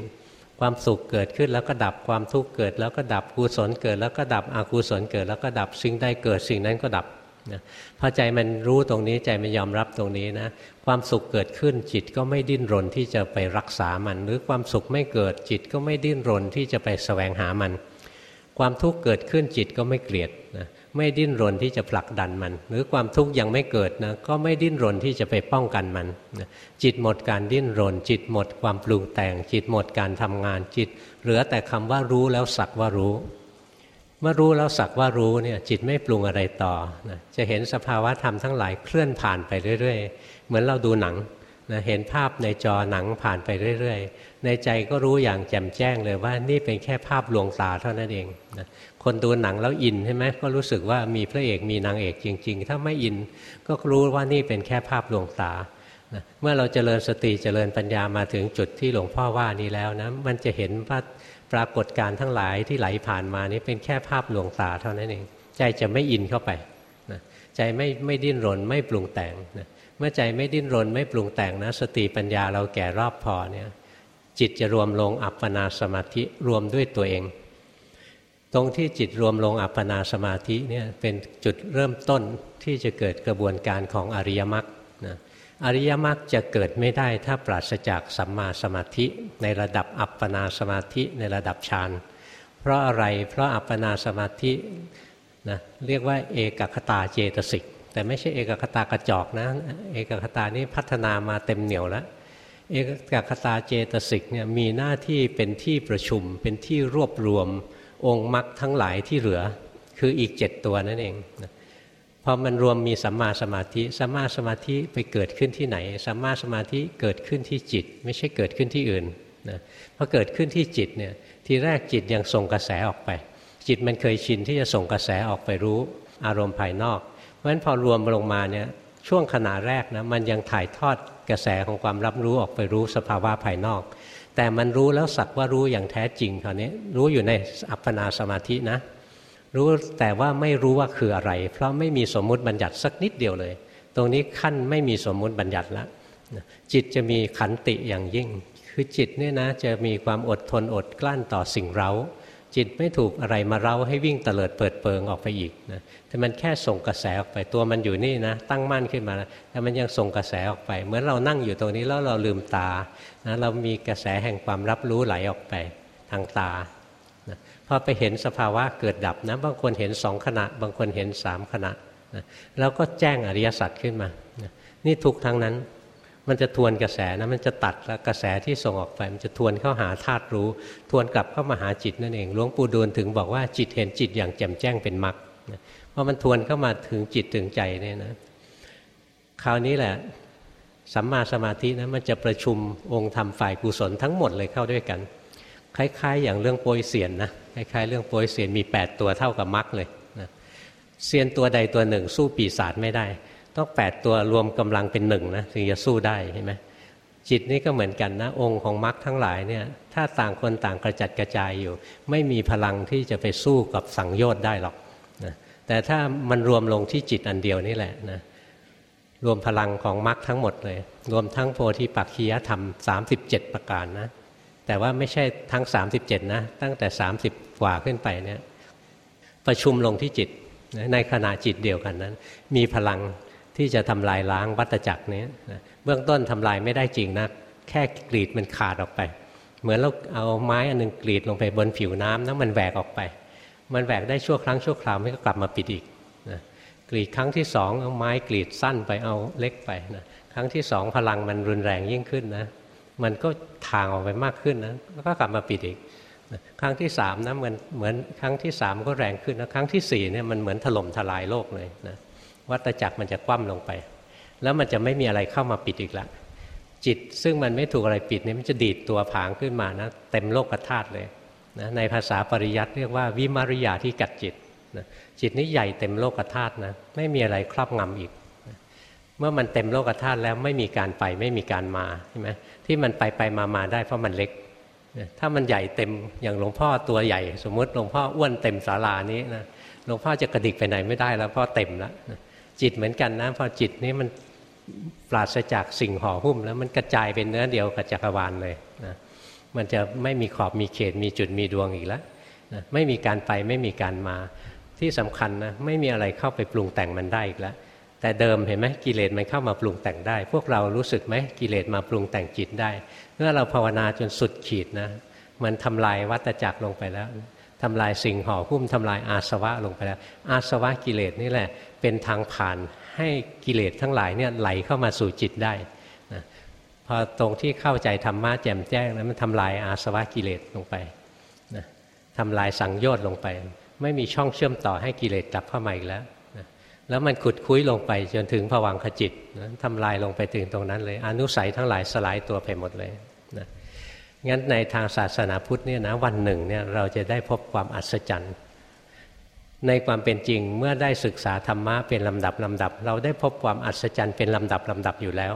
ความสุขเกิดขึ้นแล้วก็ดับความทุกข์เกิด แล้วก็ดับกุศลเกิด แล้วก็ดับอกุศลเกิด แล้วก็ดับสิ่งใดเกิดสิ่งนั้นก็ดับนะพอใจมันรู้ตรงนี้ใจมันยอมรับตรงนี้นะความสุขเกิดขึ้นจิตก็ไม่ดิ้นรนที่จะไปรักษามัน หรือความสุขไม่เกิดจิตก็ไม่ดิ้นรนที่จะไปแสวงหามัน ความทุกข์เกิดขึ้นจิตก็ไม่เกลียดนะไม่ดิ้นรนที่จะผลักดันมัน หรือความทุกข์ยังไม่เกิดนะก็ไม่ดิ้นรนที่จะไปป้องกันมันนะจิตหมดการดิ้นรน จิตหมดความปรุงแต่ง จิตหมดการทำงานจิต เหลือแต่คำว่ารู้แล้วสักว่ารู้ เมื่อรู้แล้วสักว่ารู้เนี่ยจิตไม่ปรุงอะไรต่อนะจะเห็นสภาวะธรรมทั้งหลายเคลื่อนผ่านไปเรื่อย ๆ เหมือนเราดูหนังนะเห็นภาพในจอหนังผ่านไปเรื่อยๆ ในใจก็รู้อย่างแจ่มแจ้งเลยว่านี่เป็นแค่ภาพลวงตาเท่านั้นเองนะคนดูหนังแล้วอินใช่ไหมก็รู้สึกว่ามีพระเอกมีนางเอกจริง ๆ ถ้าไม่อินก็รู้ว่านี่เป็นแค่ภาพลวงตานะเมื่อเราเจริญสติเจริญปัญญามาถึงจุดที่หลวงพ่อว่านี้แล้วนะมันจะเห็นว่าปรากฏการทั้งหลายที่ไหลผ่านมานี้เป็นแค่ภาพลวงตาเท่านั้นเอง ใจจะไม่อินเข้าไปนะใจไม่ไม่ดิ้นรนไม่ปรุงแต่งนะเมื่อใจไม่ดิ้นรนไม่ปรุงแต่งนะ สติปัญญาเราแก่รอบพอเนี่ย จิตจะรวมลงอัปปนาสมาธิรวมด้วยตัวเอง ตรงที่จิตรวมลงอัปปนาสมาธิเนี่ยเป็นจุดเริ่มต้นที่จะเกิดกระบวนการของอริยมรรคนะอริยมรรคจะเกิดไม่ได้ถ้าปราศจากสัมมาสมาธิ ในระดับอัปปนาสมาธิในระดับฌานเพราะอะไรเพราะอัปปนาสมาธินะเรียกว่าเอกคตาเจตสิก แต่ไม่ใช่เอกคตากระจอกนะ เอกคตานี้พัฒนามาเต็มเหนียวแล้ว เอกกคตาเจตสิกเนี่ยมีหน้าที่เป็นที่ประชุม เป็นที่รวบรวมองค์มรรคทั้งหลายที่เหลือ คืออีกเจ็ดตัวนั่นเองพอมันรวมมีสัมมาสมาธิสัมมาสมาธิไปเกิดขึ้นที่ไหนสัมมาสมาธิเกิดขึ้นที่จิต ไม่ใช่เกิดขึ้นที่อื่นนะพอเกิดขึ้นที่จิตเนี่ยทีแรกจิตยังส่งกระแสออกไป จิตมันเคยชินที่จะส่งกระแสออกไปรู้อารมณ์ภายนอก เพราะฉะนั้นพอรวมลงมาเนี่ยช่วงขณะแรกนะมันยังถ่ายทอด กระแสของความรับรู้ออกไปรู้สภาวะภายนอก แต่มันรู้แล้วสักว่ารู้อย่างแท้จริงคราวนี้รู้อยู่ในอัปปนาสมาธินะ รู้แต่ว่าไม่รู้ว่าคืออะไร เพราะไม่มีสมมุติบัญญัติสักนิดเดียวเลย ตรงนี้ขั้นไม่มีสมมุติบัญญัติแล้วจิตจะมีขันติอย่างยิ่ง คือจิตเนี่ยนะจะมีความอดทนอดกลั้นต่อสิ่งเร้า จิตไม่ถูกอะไรมาเร้าให้วิ่งเตลิดเปิดเปิงออกไปอีกนะแต่มันแค่ส่งกระแสออกไปตัวมันอยู่นี่นะ ตั้งมั่นขึ้นมาแต่มันยังส่งกระแสออกไป เหมือนเรานั่งอยู่ตรงนี้แล้วเราลืมตานะเรามีกระแสแห่งความรับรู้ไหลออกไปทางตานะพอไปเห็นสภาวะเกิดดับนะบางคนเห็นสองขณะ บางคนเห็นสามขณะนะแล้วก็แจ้งอริยสัจขึ้นมานะนี่ทุกทั้งนั้น มันจะทวนกระแสนะมันจะตัดกระแสที่ส่งออกไป มันจะทวนเข้าหาธาตุรู้ ทวนกลับเข้ามาหาจิตนั่นเองหลวงปู่ดูลถึงบอกว่าจิตเห็นจิตอย่างแจ่มแจ้งเป็นมรรคเพราะมันทวนเข้ามาถึงจิตถึงใจเนี่ยนะคราวนี้แหละสัมมาสมาธินะมันจะประชุมองค์ธรรมฝ่ายกุศลทั้งหมดเลยเข้าด้วยกัน คล้าย ๆ อย่างเรื่องโปยเสียนนะคล้ายๆ เรื่องโปยเสียนมี 8 ตัวเท่ากับมรรคเลยนะเซียนตัวใดตัวหนึ่งสู้ปีศาจไม่ได้ ต้องแปดตัวรวมกำลังเป็นหนึ่งนะถึงจะสู้ได้ใช่ไหมจิตนี่ก็เหมือนกันนะองค์ของมรรคทั้งหลายเนี่ยถ้าต่างคนต่างกระจัดกระจายอยู่ ไม่มีพลังที่จะไปสู้กับสังโยชน์ได้หรอกนะแต่ถ้ามันรวมลงที่จิตอันเดียวนี่แหละนะรวมพลังของมรรคทั้งหมดเลย รวมทั้งโพธิปักขียธรรม 37 ประการนะแต่ว่าไม่ใช่ทั้ง 37 นะ ตั้งแต่ 30 กว่าขึ้นไปเนี่ยประชุมลงที่จิตในขณะจิตเดียวกันนั้น มีพลัง ที่จะทำลายล้างวัตจักรนี้เบื้องต้นทำลายไม่ได้จริงนะแค่กรีดมันขาดออกไป เหมือนเราเอาไม้อันนึงกรีดลงไปบนผิวน้ำนะมันแหวกออกไป มันแหวกได้ชั่วครั้งชั่วคราวไม่ก็กลับมาปิดอีกนะกรีดครั้งที่สองเอาไม้กรีดสั้นไปเอาเล็กไปนะครั้งที่สองพลังมันรุนแรงยิ่งขึ้นนะมันก็ทางออกไปมากขึ้นนะก็กลับมาปิดอีกครั้งที่สามนะมันเหมือนครั้งที่สามก็แรงขึ้นนะครั้งที่สี่เนี่ยมันเหมือนถล่มทลายโลกเลยนะ วัตจักรมันจะคว่ำลงไป แล้วมันจะไม่มีอะไรเข้ามาปิดอีกละจิตซึ่งมันไม่ถูกอะไรปิดเนี่ยมันจะดีดตัวผางขึ้นมานะเต็มโลกธาตุเลยนะในภาษาปริยัติเรียกว่าวิมาริยาที่กัดจิตนะจิตนี้ใหญ่เต็มโลกธาตุนะไม่มีอะไรครอบงำอีกเมื่อมันเต็มโลกธาตุแล้วไม่มีการไปไม่มีการมาใช่ไหมที่มันไปไปมามาได้เพราะมันเล็กถ้ามันใหญ่เต็มอย่างหลวงพ่อตัวใหญ่ สมมติหลวงพ่ออ้วนเต็มศาลานี้นะหลวงพ่อจะกระดิกไปไหนไม่ได้แล้วเพราะเต็มแล้ว จิตเหมือนกันนะพอจิตนี้มันปราศจากสิ่งห่อหุ้ม แล้วมันกระจายเป็นเนื้อเดียวกับจักรวาลเลยนะมันจะไม่มีขอบมีเขตมีจุดมีดวงอีกแล้วนะไม่มีการไปไม่มีการมาที่สำคัญนะไม่มีอะไรเข้าไปปรุงแต่งมันได้อีกแล้วแต่เดิมเห็นไหมกิเลสมันเข้ามาปรุงแต่งได้ พวกเรารู้สึกไหมกิเลสมาปรุงแต่งจิตได้เมื่อเราภาวนาจนสุดขีดนะ มันทำลายวัตจักรลงไปแล้ว ทำลายสิ่งห่อหุ้มทำลายอาสวะลงไปแล้ว อาสวะกิเลสนี่แหละ เป็นทางผ่านให้กิเลสทั้งหลายเนี่ยไหลเข้ามาสู่จิตได้นะพอตรงที่เข้าใจธรรมะแจ่มแจ้งแล้วมันทำลายอาสวะกิเลสลงไปนะทำลายสังโยชน์ลงไป ไม่มีช่องเชื่อมต่อให้กิเลสกลับเข้ามาอีกแล้วนะแล้วมันขุดคุ้ยลงไปจนถึงผวังขจิตนะทำลายลงไปถึงตรงนั้นเลยอนุสัยทั้งหลายสลายตัวไปหมดเลย งั้นในทางศาสนาพุทธเนี่ยนะวันหนึ่งเนี่ยเราจะได้พบความอัศจรรย์ในความเป็นจริงเมื่อได้ศึกษาธรรมะเป็นลำดับลำดับ เราได้พบความอัศจรรย์เป็นลำดับลำดับอยู่แล้ว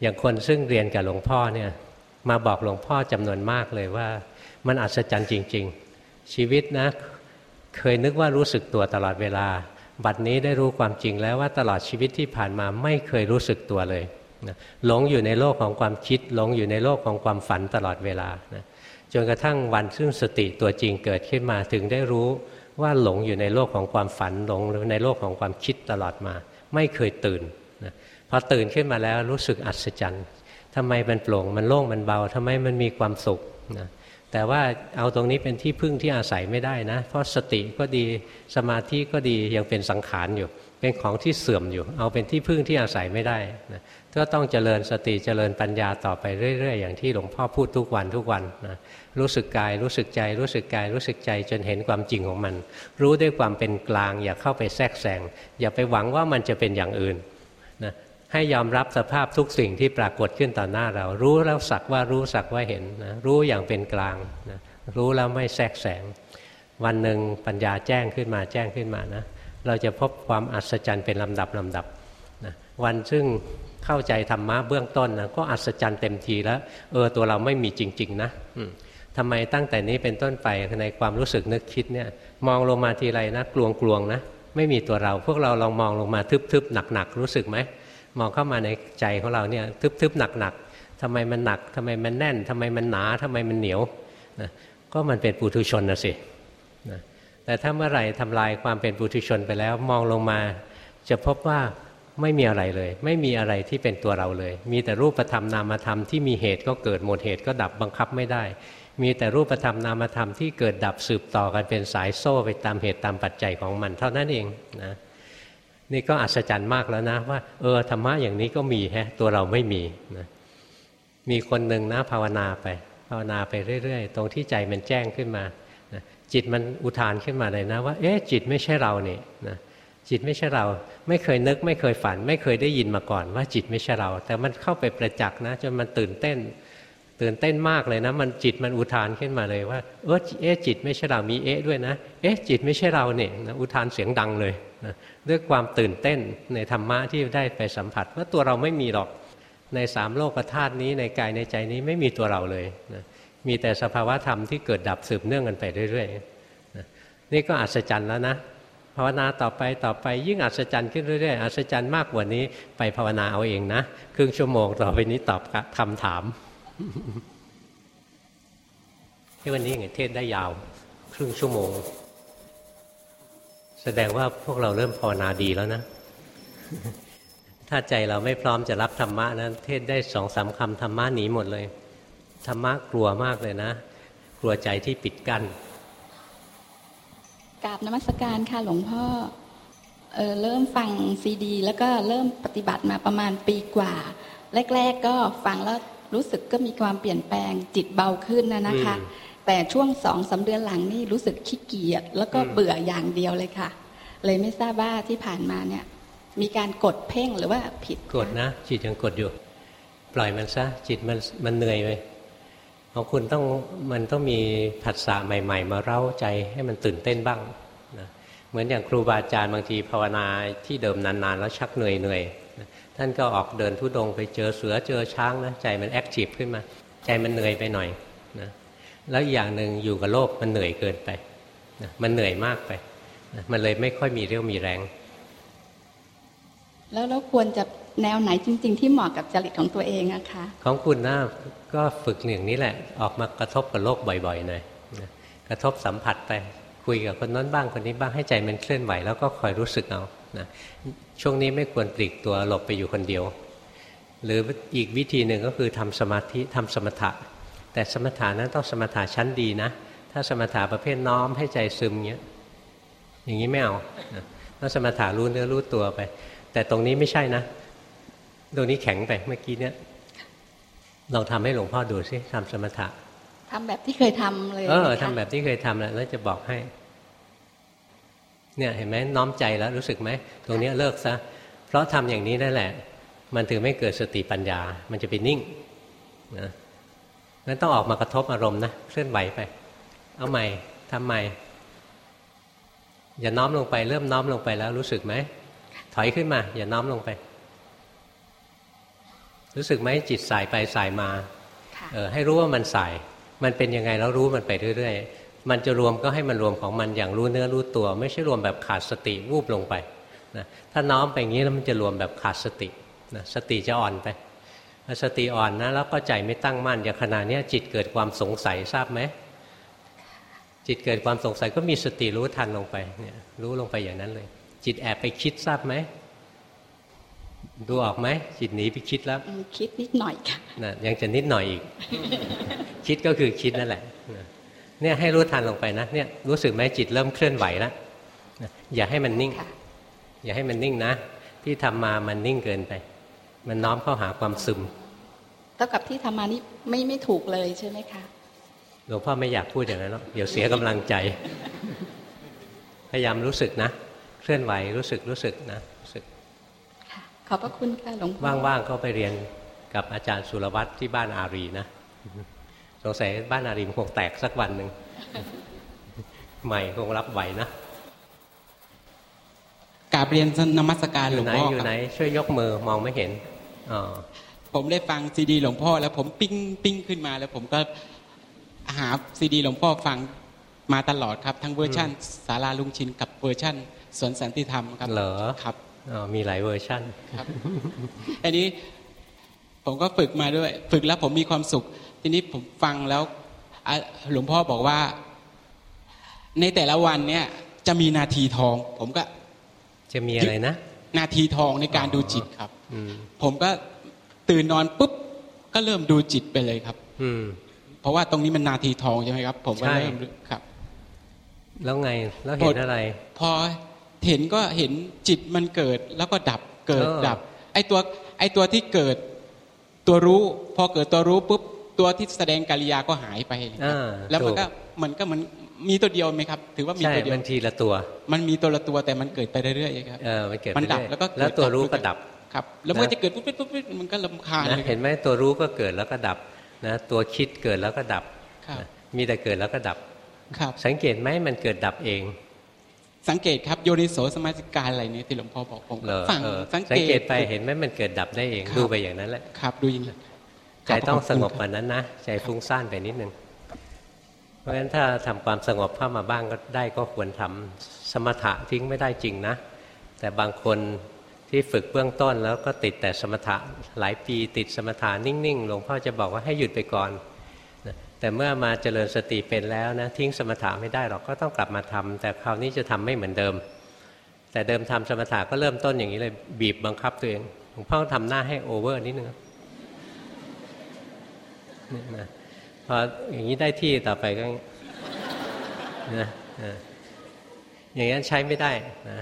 อย่างคนซึ่งเรียนกับหลวงพ่อเนี่ยมาบอกหลวงพ่อจำนวนมากเลยว่า มันอัศจรรย์จริง ๆ ชีวิตนะเคยนึกว่ารู้สึกตัวตลอดเวลา บัดนี้ได้รู้ความจริงแล้วว่าตลอดชีวิตที่ผ่านมาไม่เคยรู้สึกตัวเลย หลงอยู่ในโลกของความคิด หลงอยู่ในโลกของความฝันตลอดเวลานะจนกระทั่งวันซึ่งสติตัวจริงเกิดขึ้นมาถึงได้รู้ว่าหลงอยู่ในโลกของความฝันหลงในโลกของความคิดตลอดมา ไม่เคยตื่นนะพอตื่นขึ้นมาแล้วรู้สึกอัศจรรย์ทำไมมันโปร่งมันโล่งมันเบาทำไมมันมีความสุขนะแต่ว่าเอาตรงนี้เป็นที่พึ่งที่อาศัยไม่ได้นะ เพราะสติก็ดีสมาธิก็ดียังเป็นสังขารอยู่ เป็นของที่เสื่อมอยู่ เอาเป็นที่พึ่งที่อาศัยไม่ได้นะ ก็ต้องเจริญสติเจริญปัญญาต่อไปเรื่อย ๆ อย่างที่หลวงพ่อพูดทุกวันทุกวันนะรู้สึกกายรู้สึกใจรู้สึกกายรู้สึกใจจนเห็นความจริงของมัน รู้ด้วยความเป็นกลาง อย่าเข้าไปแทรกแซงอย่าไปหวังว่ามันจะเป็นอย่างอื่นนะให้ยอมรับสภาพทุกสิ่งที่ปรากฏขึ้นต่อหน้าเรา รู้แล้วสักว่ารู้สักว่าเห็นนะรู้อย่างเป็นกลางนะรู้แล้วไม่แทรกแซงวันหนึ่งปัญญาแจ้งขึ้นมาแจ้งขึ้นมานะเราจะพบความอัศจรรย์เป็นลำดับลำดับนะวันซึ่ง เข้าใจธรรมะเบื้องต้นนะก็อัศจรรย์เต็มทีแล้ว เออตัวเราไม่มีจริง ๆ นะทำไมตั้งแต่นี้เป็นต้นไปในความรู้สึกนึกคิดเนี่ย มองลงมาทีไรนะกลวงกลวงนะไม่มีตัวเรา พวกเราลองมองลงมาทึบๆหนักๆรู้สึกไหมมองเข้ามาในใจของเราเนี่ยทึบๆหนักๆทำไมมันหนักทำไมมันแน่นทำไมมันหนาทำไมมันเหนียวนะก็มันเป็นปุถุชนนะสินะแต่ถ้าเมื่อไหร่ทำลายความเป็นปุถุชนไปแล้ว มองลงมาจะพบว่า ไม่มีอะไรเลย ไม่มีอะไรที่เป็นตัวเราเลย มีแต่รูปธรรมนามธรรมที่มีเหตุก็เกิดหมดเหตุก็ดับบังคับไม่ได้ มีแต่รูปธรรมนามธรรมที่เกิดดับสืบต่อกันเป็นสายโซ่ไปตามเหตุตามปัจจัยของมัน เท่านั้นเองนะนี่ก็อัศจรรย์มากแล้วนะว่า เออธรรมะอย่างนี้ก็มีแฮะตัวเราไม่มีนะมีคนหนึ่งนะภาวนาไป ภาวนาไปเรื่อย ๆ ตรงที่ใจมันแจ้งขึ้นมานะจิตมันอุทานขึ้นมาเลยนะว่า เอ๊ะจิตไม่ใช่เราเนี่ยนะ จิตไม่ใช่เรา ไม่เคยนึก ไม่เคยฝัน ไม่เคยได้ยินมาก่อน ว่าจิตไม่ใช่เรา แต่มันเข้าไปประจักษ์นะจนมันตื่นเต้น ตื่นเต้นมากเลยนะ มันจิตมันอุทานขึ้นมาเลยว่าเออเอ๊จิตไม่ใช่เรามีเอ๊ด้วยนะเอ๊จิตไม่ใช่เราเนี่ยนะอุทานเสียงดังเลยนะด้วยความตื่นเต้นในธรรมะที่ได้ไปสัมผัสว่าตัวเราไม่มีหรอกในสามโลกธาตุนี้ในกายในใจนี้ไม่มีตัวเราเลยนะมีแต่สภาวะธรรมที่เกิดดับสืบเนื่องกันไปเรื่อยๆนะนี่ก็อัศจรรย์แล้วนะ ภาวนาต่อไปต่อไปยิ่งอัศจรรย์ขึ้นเรื่อยๆอัศจรรย์มากกว่านี้ไปภาวนาเอาเองนะครึ่งชั่วโมงต่อไปนี้ตอบคำถามที่วันนี้ไงเทศได้ยาว ครึ่งชั่วโมง แสดงว่าพวกเราเริ่มภาวนาดีแล้วนะ ถ้าใจเราไม่พร้อมจะรับธรรมะนะเทศได้สองสามคำธรรมะหนีหมดเลยธรรมะกลัวมากเลยนะ กลัวใจที่ปิดกั้น กราบนมัสการค่ะหลวงพ่อเออเริ่มฟังซีดี แล้วก็เริ่มปฏิบัติมาประมาณปีกว่า แรก ๆ ก็ฟังแล้วรู้สึกก็มีความเปลี่ยนแปลงจิตเบาขึ้นนะนะคะ แต่ช่วงสองสาเดือนหลังนี่รู้สึกขี้เกียจแล้วก็เบื่ออย่างเดียวเลยค่ะ เลยไม่ทราบว่าที่ผ่านมาเนี่ย มีการกดเพ่งหรือว่าผิดกดนะ จิตยังกดอยู่ ปล่อยมันซะจิตมันมันเหนื่อยไป ของคุณต้องมันต้องมีผัสสะใหม่ ๆ มาเร้าใจให้มันตื่นเต้นบ้างนะเหมือนอย่างครูบาอาจารย์บางทีภาวนาที่เดิมนานๆ แล้วชักเหนื่อยเหนื่อยท่านก็ออกเดินทุดงไปเจอเสือเจอช้างนะใจมันแอคทีฟขึ้นมา ใจมันเหนื่อยไปหน่อยนะแล้วอย่างหนึ่งอยู่กับโลกมันเหนื่อยเกินไปนะมันเหนื่อยมากไปนะมันเลยไม่ค่อยมีเรี่ยวมีแรง แล้วเราควรจะ แนวไหนจริง ๆ ที่เหมาะกับจริตของตัวเองอะคะของคุณนะก็ฝึกอย่างนี้แหละ ออกมากระทบกับโลกบ่อยๆหน่อยกระทบสัมผัสไปคุยกับคนนั้นบ้างคนนี้บ้างให้ใจมันเคลื่อนไหวแล้วก็คอยรู้สึกเอานะช่วงนี้ไม่ควรปลีกตัวหลบไปอยู่คนเดียว หรืออีกวิธีหนึ่งก็คือทำสมาธิทำสมถะ แต่สมถะนั้นต้องสมถะชั้นดีนะ ถ้าสมถะประเภทน้อมให้ใจซึมเงี้ยอย่างนี้ไม่เอาต้องสมถะรู้เนื้อรู้ตัวไป แต่ตรงนี้ไม่ใช่นะ ตรงนี้แข็งไปเมื่อกี้เนี้ยลองทำให้หลวงพ่อดูซิทำสมถะทำแบบที่เคยทำเลย เออนะคะทำแบบที่เคยทำแหละแล้วจะบอกให้ เนี่ยเห็นไหมน้อมใจแล้วรู้สึกไหมตรงเนี้ยเลิกซะเพราะทำอย่างนี้นั่นแหละ มันถึงไม่เกิดสติปัญญา มันจะไปนิ่งนะงั้นต้องออกมากระทบอารมณ์นะเคลื่อนไหวไป เอาใหม่ทำใหม่อย่าน้อมลงไป เริ่มน้อมลงไปแล้วรู้สึกไหมถอยขึ้นมา อย่าน้อมลงไป รู้สึกไหมจิตสายไปสายมาค่ะเออให้รู้ว่ามันสาย มันเป็นยังไงแล้วรู้มันไปเรื่อยๆ มันจะรวมก็ให้มันรวมของมันอย่างรู้เนื้อรู้ตัว ไม่ใช่รวมแบบขาดสติวูบลงไปนะถ้าน้อมไปอย่างนี้แล้วมันจะรวมแบบขาดสตินะสติจะอ่อนไปพอสติอ่อนนะแล้วก็ใจไม่ตั้งมั่นอย่างขณะเนี้ยจิตเกิดความสงสัยทราบไหมจิตเกิดความสงสัยก็มีสติรู้ทันลงไปเนี่ยรู้ลงไปอย่างนั้นเลย จิตแอบไปคิดทราบไหม ดูออกไหมจิตหนีไปคิดแล้วอืมคิดนิดหน่อยค่ะนะยังจะนิดหน่อยอีก คิดก็คือคิดนั่นแหละนะเนี่ยให้รู้ทันลงไปนะเนี่ยรู้สึกไหมจิตเริ่มเคลื่อนไหวแล้วนะอย่าให้มันนิ่งค่ะอย่าให้มันนิ่งนะ ที่ทำมามันนิ่งเกินไป มันน้อมเข้าหาความซึมเท่ากับที่ทำมานี่ไม่ไม่ถูกเลยใช่ไหมคะหลวงพ่อไม่อยากพูดอย่างนั้นหรอกเดี๋ยวเสียกำลังใจ พยายามรู้สึกนะ เคลื่อนไหวรู้สึกรู้สึกนะรู้สึกค่ะ ขอบพระคุณค่ะหลวงพ่อว่างๆก็ไปเรียนกับอาจารย์สุรวัตรที่บ้านอารีนะสงสัยบ้านอารีมันคงแตกสักวันหนึ่งใหม่คงรับไหวนะกราบเรียนนมัสการหลวงพ่อครับ อยู่ไหน อยู่ไหนช่วยยกมือมองไม่เห็นอ๋อผมได้ฟังซีดีหลวงพ่อแล้วผมปิ๊งปิ๊งขึ้นมา แล้วผมก็หาซีดีหลวงพ่อฟังมาตลอดครับ ทั้งเวอร์ชันศาลาลุงชินกับเวอร์ชันสวนสันติธรรมครับเหรอครับอ๋อ มีหลายเวอร์ชั่นครับอันนี้ผมก็ฝึกมาด้วย ฝึกแล้วผมมีความสุข ทีนี้ผมฟังแล้วอะหลวงพ่อบอกว่า ในแต่ละวันเนี่ย จะมีนาทีทอง ผมก็ จะมีอะไรนะ นาทีทองในการดูจิตครับอืมผมก็ตื่นนอนปุ๊บ ก็เริ่มดูจิตไปเลยครับ อืมเพราะว่าตรงนี้มันนาทีทองใช่ไหมครับ ผมก็ใช่เริ่มครับ แล้วไงแล้วเห็นอะไร พอ เห็นก็เห็นจิตมันเกิดแล้วก็ดับเกิดเออดับ ไอตัวไอตัวที่เกิดตัวรู้พอเกิดตัวรู้ปุ๊บตัวที่แสดงกิริยาก็หายไปครับอ่าแล้วมันถูก็มันก็มันมีตัวเดียวไหมครับ ถือว่ามีใช่ตัวเดียวมันทีละตัว มันมีตัวละตัวแต่มันเกิดไปเรื่อยๆครับเออมันเกิดมันดับไปเรื่อยแล้วก็เกิดแล้วตัวรู้ก็ดัดับบครับ แล้วมันก็จะเกิดปุ๊บปุ๊บปุ๊บปุ๊บมันก็ลำคาญนะเลยคเห็รับนไหมตัวรู้ก็เกิดแล้วก็ดับนะตัวคิดเกิดแล้วก็ดับครับนะมีแต่เกิดแล้วก็ดับครับสังเกตไหมมันเกิดดับเอง สังเกตครับโยนิโสสมาสิการอะไรเนี่ยที่หลวงพ่อบอกผมเหรอฟังเออสังสังเกเกตตไปเห็นไหมมันเกิดดับได้เองครับดูไปอย่างนั้นแหละครับดูอย่างนี้ใจต้องขบคุณสงบคกรัว่านั้นนะใจฟุ้งซ่านไปนิดนึงเพราะฉะนั้นถ้าทำความสงบเข้ามาบ้างก็ได้ก็ควรทำสมถะทิ้งไม่ได้จริงนะ แต่บางคนที่ฝึกเบื้องต้นแล้วก็ติดแต่สมถะหลายปีติดสมถะนิ่งๆหลวงพ่อจะบอกว่าให้หยุดไปก่อนนะ แต่เมื่อมาเจริญสติเป็นแล้วนะทิ้งสมถะไม่ได้หรอกก็ต้องกลับมาทำแต่คราวนี้จะทำไม่เหมือนเดิม แต่เดิมทำสมถะก็เริ่มต้นอย่างนี้เลยบีบบังคับตัวเองหลวงพ่อทำหน้าให้ over นิดนึงนี่นะพออย่างนี้ได้ที่ต่อไปก็นะอย่างนั้นใช้ไม่ได้นะ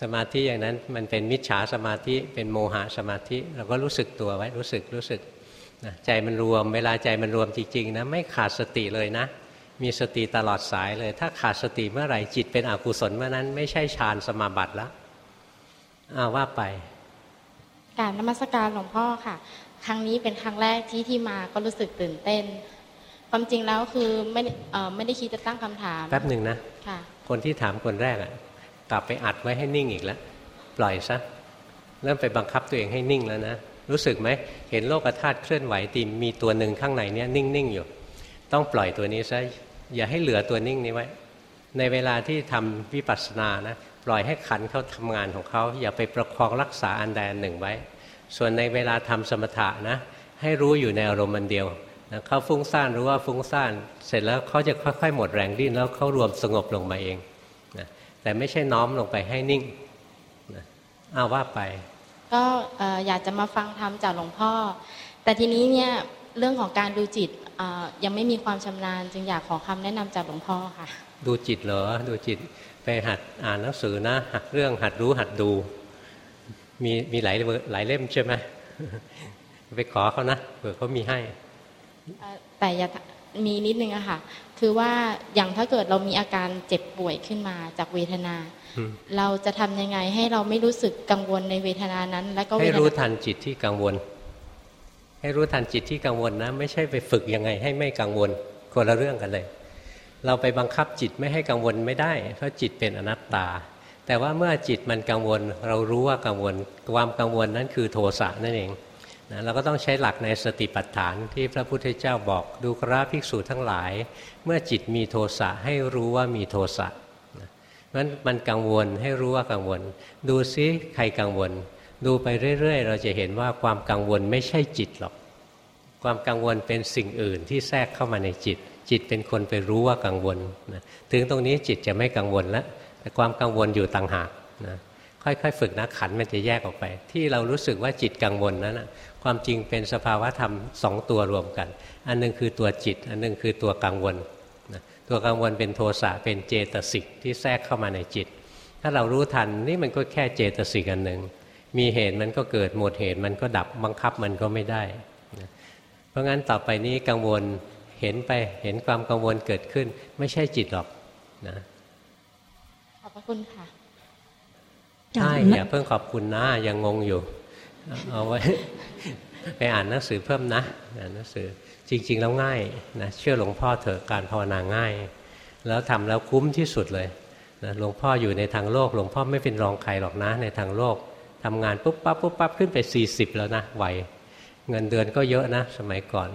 สมาธิอย่างนั้นมันเป็นมิจฉาสมาธิเป็นโมหะสมาธิ เราก็รู้สึกตัวไว้รู้สึกรู้สึก นะใจมันรวม เวลาใจมันรวมจริงๆนะไม่ขาดสติเลยนะ มีสติตลอดสายเลย ถ้าขาดสติเมื่อไหร่จิตเป็นอกุศลเมื่อนั้นไม่ใช่ฌานสมาบัติแล้วอ้าวว่าไปกรารนมัสการหลวงพ่อค่ะ ครั้งนี้เป็นครั้งแรกที่ที่มาก็รู้สึกตื่นเต้นก็ความจริงแล้วคือไม่เอ่อไม่ได้คิดจะตั้งคำถาม แป๊บหนึ่งนะค่ะ คนที่ถามคนแรกอะกลับไปอัดไว้ให้นิ่งอีกแล้ว ปล่อยซะเริ่มไปบังคับตัวเองให้นิ่งแล้วนะ รู้สึกไหมเห็นโลกธาตุเคลื่อนไหวตีมีตัวหนึ่งข้างในเนี้ยนิ่งๆอยู่ ต้องปล่อยตัวนี้ซะอย่าให้เหลือตัวนิ่งนี้ไว้ ในเวลาที่ทำวิปัสสนานะปล่อยให้ขันเขาทำงานของเขาอย่าไปประคองรักษาอันใดอันหนึ่งไว้ ส่วนในเวลาทำสมถะนะให้รู้อยู่ในอารมณ์มันเดียวนะเขาฟุ้งซ่านรู้ว่าฟุ้งซ่าน เสร็จแล้วเขาจะค่อยๆ หมดแรงดิ้นแล้วเขารวมสงบลงมาเองนะแต่ไม่ใช่น้อมลงไปให้นิ่งนะอ้าว่าไป ก็เอ่ออยากจะมาฟังธรรมจากหลวงพ่อ แต่ทีนี้เนี่ยเรื่องของการดูจิตเอ่อยังไม่มีความชำนาญ จึงอยากขอคำแนะนำจากหลวงพ่อค่ะ ดูจิตเหรอดูจิตไปหัดอ่านหนังสือนะหัดเรื่องหัดรู้หัดดู มีมีหลายเวอร์หลายเล่มใช่ไหมไปขอเขานะเผื่อเขามีให้เอ่อแต่อยากมีนิดนึงอะค่ะ คือว่าอย่างถ้าเกิดเรามีอาการเจ็บป่วยขึ้นมาจากเวทนาอืม เราจะทำยังไงให้เราไม่รู้สึกกังวลในเวทนานั้น และก็เวให้ทรู้นาทันจิตที่กังวล ให้รู้ทันจิตที่กังวลนะ ไม่ใช่ไปฝึกยังไงให้ไม่กังวลคนละเรื่องกันเลย เราไปบังคับจิตไม่ให้กังวลไม่ได้ เพราะจิตเป็นอนัตตา แต่ว่าเมื่อจิตมันกังวล เรารู้ว่ากังวล ความกังวลนั้นคือโทสะนั่นเองนะเราก็ต้องใช้หลักในสติปัฏฐานที่พระพุทธเจ้าบอกดูกราภิกษุทั้งหลาย เมื่อจิตมีโทสะให้รู้ว่ามีโทสะ นั้นมันกังวลให้รู้ว่ากังวล ดูซิใครกังวล ดูไปเรื่อย ๆ เราจะเห็นว่าความกังวลไม่ใช่จิตหรอก ความกังวลเป็นสิ่งอื่นที่แทรกเข้ามาในจิต จิตเป็นคนไปรู้ว่ากังวลนะถึงตรงนี้จิตจะไม่กังวลแล้วแต่ความกังวลอยู่ต่างหากนะค่อยๆ ฝึกนะขันมันจะแยกออกไป ที่เรารู้สึกว่าจิตกังวลนั้นนะความจริงเป็นสภาวะธรรมสองตัวรวมกัน อันหนึงคือตัวจิต อันหนึงคือตัวกังวล ตัวกังวลเป็นโทสะเป็นเจตสิกที่แทรกเข้ามาในจิต ถ้าเรารู้ทันนี่มันก็แค่เจตสิกอันหนึ่งมีเหตุมันก็เกิดหมดเหตุมันก็ดับบังคับมันก็ไม่ได้นะเพราะงั้นต่อไปนี้กังวลเห็นไปเห็นความกังวลเกิดขึ้น ไม่ใช่จิตหรอกนะขอบพระคุณค่ะใช่อย่าเพิ่งขอบคุณนะยังงงอยู่ เอาไว้ ไปอ่านหนังสือเพิ่มนะอ่านหนังสือ จริง ๆ แล้วง่ายนะเชื่อหลวงพ่อเถอะการภาวนาง่าย แล้วทำแล้วคุ้มที่สุดเลยนะหลวงพ่ออยู่ในทางโลก หลวงพ่อไม่เป็นรองใครหรอกนะ ในทางโลกทำงานปุ๊บปั๊บปุ๊บปั๊บขึ้นไป 40 แล้วนะไหวเงินเดือนก็เยอะนะ สมัยก่อน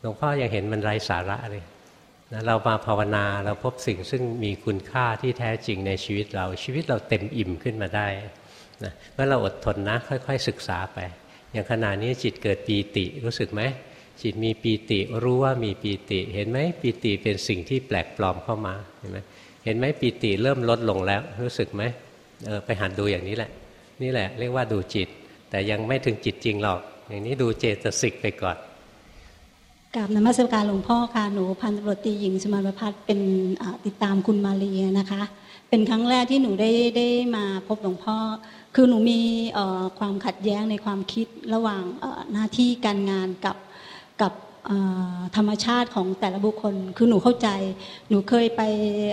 หลวงพ่อยังเห็นมันไร้สาระเลยนะเรามาภาวนาเราพบสิ่งซึ่งมีคุณค่าที่แท้จริงในชีวิตเราชีวิตเราเต็มอิ่มขึ้นมาได้นะเมื่อเราอดทนนะ ค่อย ๆ ศึกษาไป อย่างขณะนี้จิตเกิดปีติรู้สึกไหม จิตมีปีติรู้ว่ามีปีติ เห็นไหมปีติเป็นสิ่งที่แปลกปลอมเข้ามาเห็นไหมเห็นไหมปีติเริ่มลดลงแล้ว รู้สึกไหมเออไปหัดดูอย่างนี้แหละ นี่แหละเรียกว่าดูจิต แต่ยังไม่ถึงจิตจริงหรอก อย่างนี้ดูเจตสิกไปก่อนกราบนมัสการหลวงพ่อค่ะหนูพันตำรวจตีหญิงสมานประพัฒน์เป็นติดตามคุณมาเรียนะคะ เป็นครั้งแรกที่หนูได้ได้มาพบหลวงพ่อ คือหนูมีความขัดแย้งในความคิดระหว่างหน้าที่การงานกับ กับเอ่อธรรมชาติของแต่ละบุคคล คือหนูเข้าใจ หนูเคยไป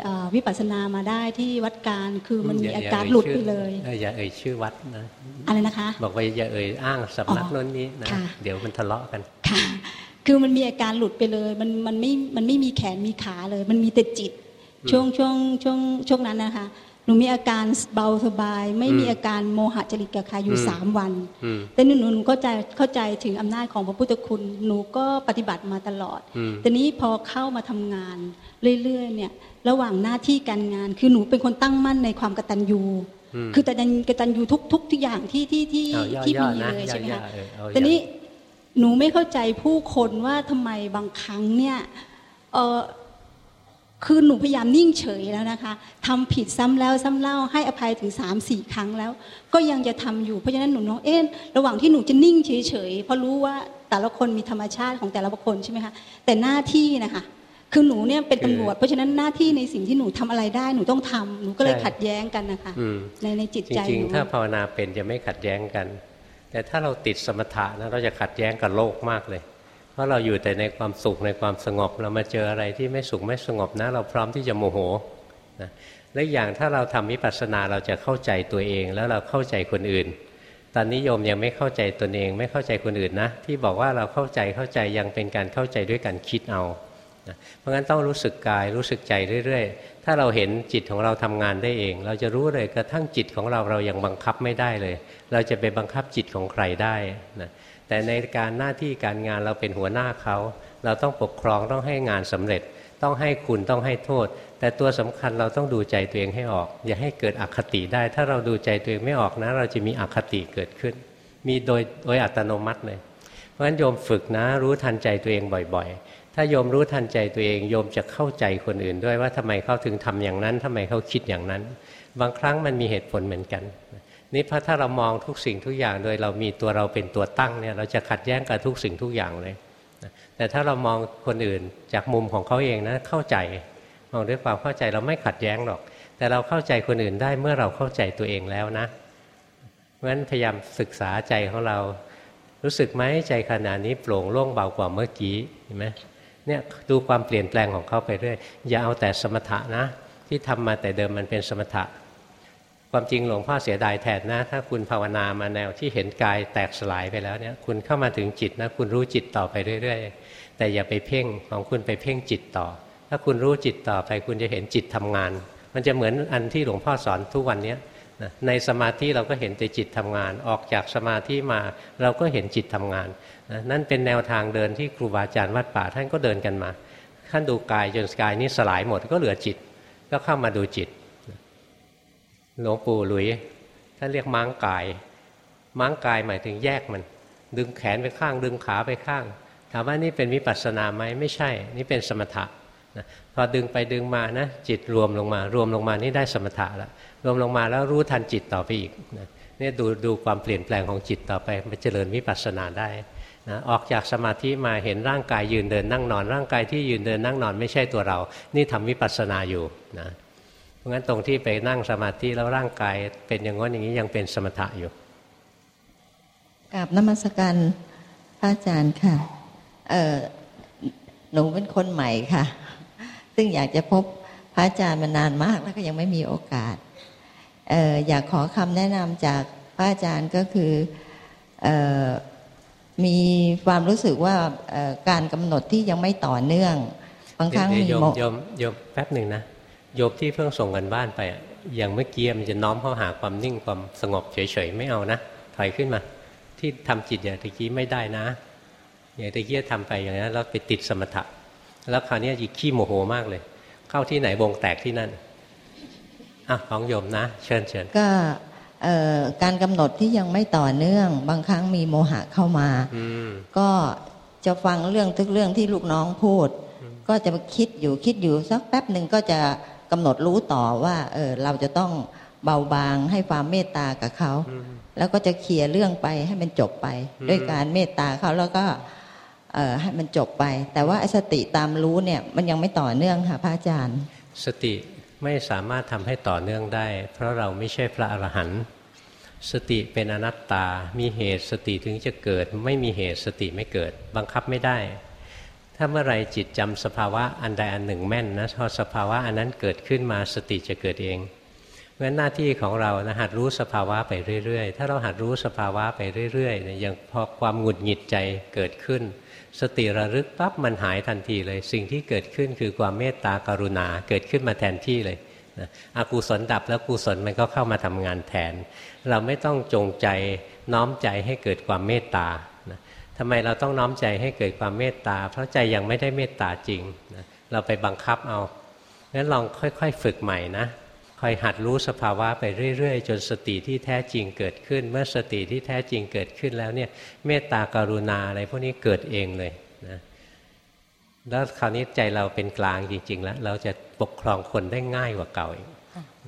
เอ่อวิปัสสนามาได้ที่วัดการ คือมันมีย่อาการย่หลุดชื่ไปเลยอออย่าเอ่ยชื่อวัดนะ อะไรนะคะ บอกว่าอย่าเอ่ยอ้างสำนักอ๋อโน้นนี้นะค่ะเดี๋ยวมันทะเลาะกัน ค่ะ คือมันมีอาการหลุดไปเลย มันมันไม่ มันไม่มีแขนมีขาเลย มันมีแต่จิตอืมช่วงช่วงช่วงช่วงนั้นนะคะ หนูมีอาการเบาสบาย ไม่มีอืมอาการโมหะจริตกับใครอยู่อืมสามวันอืมแต่หนูหนูหนูเข้าใจเข้าใจถึงอำนาจของพระพุทธคุณหนูก็ปฏิบัติมาตลอดอืมแต่นี้พอเข้ามาทำงานเรื่อยๆเนี่ยระหว่างหน้าที่การงาน คือหนูเป็นคนตั้งมั่นในความกตัญญูอืมคือแต่กตัญญูทุกทุกทุกอย่างที่ที่ที่เอาย่อที่ย่อมีนะเลยย่อใช่ไหมย่อคะเออเอาแต่นี้ย่อหนูไม่เข้าใจผู้คนว่าทำไมบางครั้งเนี่ยเออ คือหนูพยายามนิ่งเฉยแล้วนะคะทำผิดซ้ำแล้วซ้ำเล่าให้อภัยถึงสามสี่ครั้งแล้ว ก็ยังจะทำอยู่เพราะฉะนั้นหนูน้องเอ๊ะระหว่างที่หนูจะนิ่งเฉยๆเพราะรู้ว่าแต่ละคนมีธรรมชาติของแต่ละบุคคลใช่ไหมคะแต่หน้าที่นะคะคือหนูเนี่ยเป็นตำรวจเพราะฉะนั้นหน้าที่ในสิ่งที่หนูทำอะไรได้หนูต้องทำหนูก็เลยขัดแย้งกันนะคะอืมในในจิตจใจริงหนูๆถ้าภาวนาเป็นจะไม่ขัดแย้งกัน แต่ถ้าเราติดสมถะนะเราจะขัดแย้งกับโลกมากเลย เพราะเราอยู่แต่ในความสุขในความสงบ เรามาเจออะไรที่ไม่สุขไม่สงบนะ เราพร้อมที่จะโมโหนะและอีกอย่างถ้าเราทำวิปัสสนาเราจะเข้าใจตัวเอง แล้วเราเข้าใจคนอื่น ตอนนี้โยมยังไม่เข้าใจตนเอง ไม่เข้าใจคนอื่นนะ ที่บอกว่าเราเข้าใจเข้าใจยังเป็นการเข้าใจด้วยการคิดเอานะเพราะงั้นต้องรู้สึกกายรู้สึกใจเรื่อย ๆ ถ้าเราเห็นจิตของเราทำงานได้เอง เราจะรู้เลยกระทั่งจิตของเราเรายังบังคับไม่ได้เลย เราจะไปบังคับจิตของใครได้นะ แต่ในการหน้าที่การงานเราเป็นหัวหน้าเขา เราต้องปกครองต้องให้งานสำเร็จ ต้องให้คุณต้องให้โทษ แต่ตัวสำคัญเราต้องดูใจตัวเองให้ออก อย่าให้เกิดอคติได้ ถ้าเราดูใจตัวเองไม่ออกนะ เราจะมีอคติเกิดขึ้น มีโดยโดยอัตโนมัติเลย เพราะฉะนั้นโยมฝึกนะรู้ทันใจตัวเองบ่อยๆ ถ้าโยมรู้ทันใจตัวเองโยมจะเข้าใจคนอื่นด้วยว่าทำไมเขาถึงทำอย่างนั้นทำไมเขาคิดอย่างนั้น บางครั้งมันมีเหตุผลเหมือนกัน นี่พระถ้าเรามองทุกสิ่งทุกอย่างโดยเรามีตัวเราเป็นตัวตั้งเนี่ยเราจะขัดแย้งกับทุกสิ่งทุกอย่างเลยแต่ถ้าเรามองคนอื่นจากมุมของเขาเองนะเข้าใจมองด้วยความเข้าใจเราไม่ขัดแย้งหรอก แต่เราเข้าใจคนอื่นได้เมื่อเราเข้าใจตัวเองแล้วนะเพราะฉะนั้นพยายามศึกษาใจของเรารู้สึกไหมใจขณะนี้โปร่งโล่งเบากว่าเมื่อกี้เห็นไหมเนี่ยดูความเปลี่ยนแปลงของเขาไปเรื่อยอย่าเอาแต่สมถะนะ ที่ทำมาแต่เดิมมันเป็นสมถะ ความจริงหลวงพ่อเสียดายแทนนะ ถ้าคุณภาวนามาแนวที่เห็นกายแตกสลายไปแล้วเนี่ยคุณเข้ามาถึงจิตนะคุณรู้จิตต่อไปเรื่อย ๆ แต่อย่าไปเพ่งของคุณไปเพ่งจิตต่อ ถ้าคุณรู้จิตต่อไปคุณจะเห็นจิตทำงาน มันจะเหมือนอันที่หลวงพ่อสอนทุกวันเนี้ยในสมาธิเราก็เห็นแต่จิตทำงาน ออกจากสมาธิมาเราก็เห็นจิตทำงานนั่นเป็นแนวทางเดินที่ครูบาอาจารย์วัดป่าท่านก็เดินกันมาท่านดูกายจนกายนี้สลายหมดก็เหลือจิต ก็เข้ามาดูจิต หลวงปู่หลุยท่านเรียกม้างกาย ม้างกายหมายถึงแยกมัน ดึงแขนไปข้าง ดึงขาไปข้าง ถามว่านี่เป็นวิปัสสนาไหมไม่ใช่ นี่เป็นสมถะนะพอดึงไปดึงมานะจิตรวมลงมา รวมลงมานี่ได้สมถะแล้วรวมลงมาแล้วรู้ทันจิตต่อไปอีกนะนี่ดูดูความเปลี่ยนแปลงของจิตต่อไปมันเจริญวิปัสสนาได้นะออกจากสมาธิมาเห็นร่างกายยืนเดินนั่งนอน ร่างกายที่ยืนเดินนั่งนอนไม่ใช่ตัวเรา นี่ทำวิปัสสนาอยู่นะ ราะงั้นตรงที่ไปนั่งสมาธิแล้วร่างกายเป็นอย่างนั้นอย่างนี้ยังเป็นสมถะอยู่กราบนมัสการพระอาจารย์ค่ะเออหนูเป็นคนใหม่ค่ะ ซึ่งอยากจะพบพระอาจารย์มานานมากแล้วก็ยังไม่มีโอกาสเอออยากขอคำแนะนำจากพระอาจารย์ก็คือออมีความรู้สึกว่าการกำหนดที่ยังไม่ต่อเนื่อง บางครั้งมีโมโยมโยมแป๊บหนึ่งนะ โยบที่เพิ่งส่งกันบ้านไป อย่างเมื่อกี้มันจะน้อมเข้าหาความนิ่งความสงบเฉยๆไม่เอานะถอยขึ้นมา ที่ทำจิตอย่างตะกี้ไม่ได้นะ อย่างตะกี้ทำไปอย่างนั้นแล้วไปติดสมถะ แล้วคราวนี้ยิ่ขี้โมโหมากเลย เข้าที่ไหนวงแตกที่นั่นอะของโยมนะ เชิญเชิญก็การกำหนดที่ยังไม่ต่อเนื่อง บางครั้งมีโมหะเข้ามาก็จะฟังเรื่องทุกเรื่องที่ลูกน้องพูด ก็จะคิดอยู่คิดอยู่สักแป๊บหนึ่งก็จะ กำหนดรู้ต่อว่าเออเราจะต้องเบาบางให้ความเมตตากับเขา แล้วก็จะเคลียร์เรื่องไปให้มันจบไป ด้วยการเมตตาเขาแล้วก็เออให้มันจบไป แต่ว่าสติตามรู้เนี่ยมันยังไม่ต่อเนื่องค่ะพระอาจารย์ สติไม่สามารถทำให้ต่อเนื่องได้ เพราะเราไม่ใช่พระอรหันต์สติเป็นอนัตตา มีเหตุสติถึงจะเกิด ไม่มีเหตุสติไม่เกิด บังคับไม่ได้ ถ้าเมื่อไรจิตจำสภาวะอันใดอันหนึ่งแม่นนะพอสภาวะอันนั้นเกิดขึ้นมาสติจะเกิดเองเพราะฉะนั้นหน้าที่ของเรานะหัดรู้สภาวะไปเรื่อยๆ ถ้าเราหัดรู้สภาวะไปเรื่อยๆเนี่ยอย่างพอความหงุดหงิดใจเกิดขึ้น สติระลึกปั๊บมันหายทันทีเลย สิ่งที่เกิดขึ้นคือความเมตตากรุณาเกิดขึ้นมาแทนที่เลยนะอกุศลดับแล้วกุศลมันก็เข้ามาทำงานแทน เราไม่ต้องจงใจน้อมใจให้เกิดความเมตตา ทำไมเราต้องน้อมใจให้เกิดความเมตตา เพราะใจยังไม่ได้เมตตาจริงนะเราไปบังคับเอา งั้นลองค่อยๆ ฝึกใหม่นะ คอยหัดรู้สภาวะไปเรื่อยๆ จนสติที่แท้จริงเกิดขึ้น เมื่อสติที่แท้จริงเกิดขึ้นแล้วเนี่ย เมตตากรุณาอะไรพวกนี้เกิดเองเลยนะแล้วคราวนี้ใจเราเป็นกลางจริง ๆ แล้ว เราจะปกครองคนได้ง่ายกว่าเก่าอีก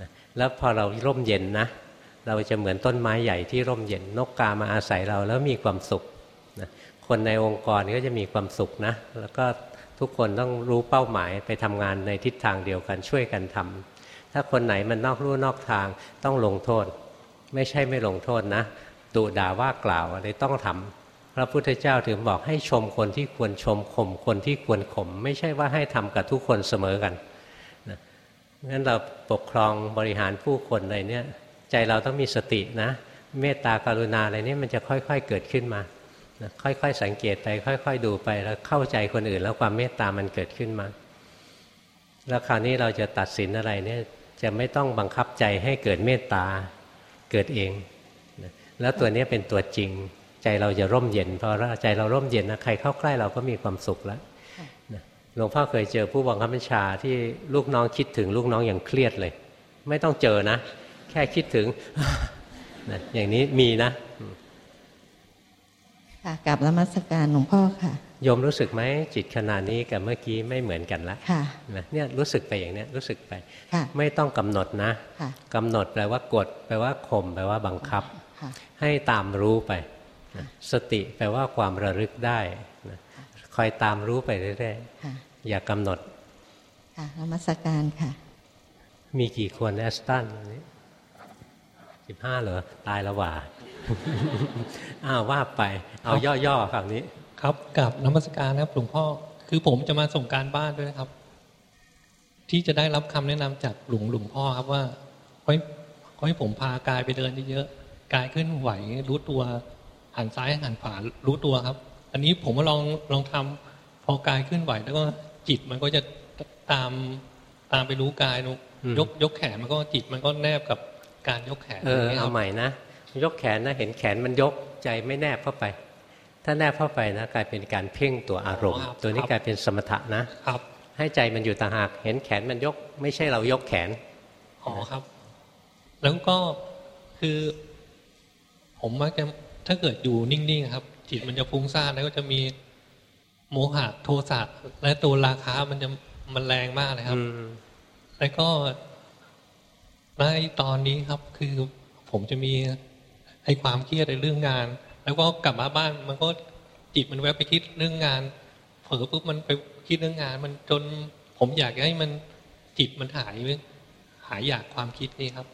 นะแล้วพอเราร่มเย็นนะ เราจะเหมือนต้นไม้ใหญ่ที่ร่มเย็นนกกามาอาศัยเราแล้วมีความสุข คนในองค์กรก็จะมีความสุขนะ แล้วก็ทุกคนต้องรู้เป้าหมายไปทำงานในทิศทางเดียวกันช่วยกันทำถ้าคนไหนมันนอกรู้นอกทางต้องลงโทษ ไม่ใช่ไม่ลงโทษนะดุด่าว่ากล่าวอะไรต้องทำพระพุทธเจ้าถึงบอกให้ชมคนที่ควรชมข่มคนที่ควรข่มไม่ใช่ว่าให้ทำกับทุกคนเสมอกันนะงั้นเราปกครองบริหารผู้คนอะไรเนี่ยใจเราต้องมีสตินะ เมตตากรุณาอะไรนี่มันจะค่อย ๆเกิดขึ้นมา ค่อยๆสังเกตไป ค่อย ๆ ดูไปแล้วเข้าใจคนอื่น แล้วความเมตตามันเกิดขึ้นมา แล้วคราวนี้เราจะตัดสินอะไรเนี่ยจะไม่ต้องบังคับใจให้เกิดเมตตาเกิดเอง แล้วตัวนี้เป็นตัวจริง ใจเราจะร่มเย็นพอใจเราร่มเย็นนะใครเข้าใกล้เราก็มีความสุขแล้วหลวงพ่อเคยเจอผู้บังคับบัญชาที่ลูกน้องคิดถึงลูกน้องอย่างเครียดเลย ไม่ต้องเจอนะ แค่คิดถึงอย่างนี้มีนะ ค่ะกลับละมัสการหลวงพ่อค่ะโยมรู้สึกไหมจิตขณะนี้กับเมื่อกี้ไม่เหมือนกันละค่ะนะเนี่ยรู้สึกไปอย่างเนี้ยรู้สึกไปค่ะไม่ต้องกำหนดนะค่ะกำหนดแปลว่ากด แปลว่าข่มแปลว่าบังคับค่ะให้ตามรู้ไปนะสติแปลว่าความระลึกได้นะคอยตามรู้ไปเรื่อยค่ะๆอย่ากำหนดค่ะละมัสการค่ะ มีกี่คนแอสตันนี้สิบห้าเหรอตายแล้วหว่า อ้าวว่าไป เอาย่อๆฝั่งนี้ ครับกับนมัสการนะครับหลวงพ่อคือผมจะมาส่งการบ้านด้วยนะครับ ที่จะได้รับคำแนะนำจากหลวงหลวงพ่อครับว่าขอให้ขอให้ผมพากายไปเดินเยอะๆกายเคลื่อนไหว รู้ตัวหันซ้ายหันขวารู้ตัวครับ อันนี้ผมว่าลองลองทำพอกายเคลื่อนไหว แล้วก็จิตมันก็จะตามตามไปรู้กายนุอืมยกยกแขนมันก็จิตมันก็แนบกับการยกแขนเออย่งงี้ยคเอารับใหม่นะ ยกแขนนะเห็นแขนมันยกใจไม่แนบเข้าไป ถ้าแนบเข้าไปนะกลายเป็นการเพ่งตัวอารมณ์ ตัวนี้กลายเป็นสมถะนะครับ ให้ใจมันอยู่ต่างหากเห็นแขนมันยก ไม่ใช่เรายกแขนอ๋อครับ แล้วก็คือ ผมมักจะถ้าเกิดอยู่นิ่งๆครับ จิตมันจะฟุ้งซ่านแล้วก็จะมีโมหะโทสะและตัวราคามันจะมันแรงมากเลยครับอืมแล้วก็ในตอนนี้ครับคือผมจะมี ไอ้ความเครียดในเรื่องงาน แล้วก็กลับมาบ้านมันก็จิตมันแวบไปคิดเรื่องงาน เผลอปุ๊บมันไปคิดเรื่องงาน มันจนผมอยากให้มันจิตมันหายหายอยากความคิดนี่ครับ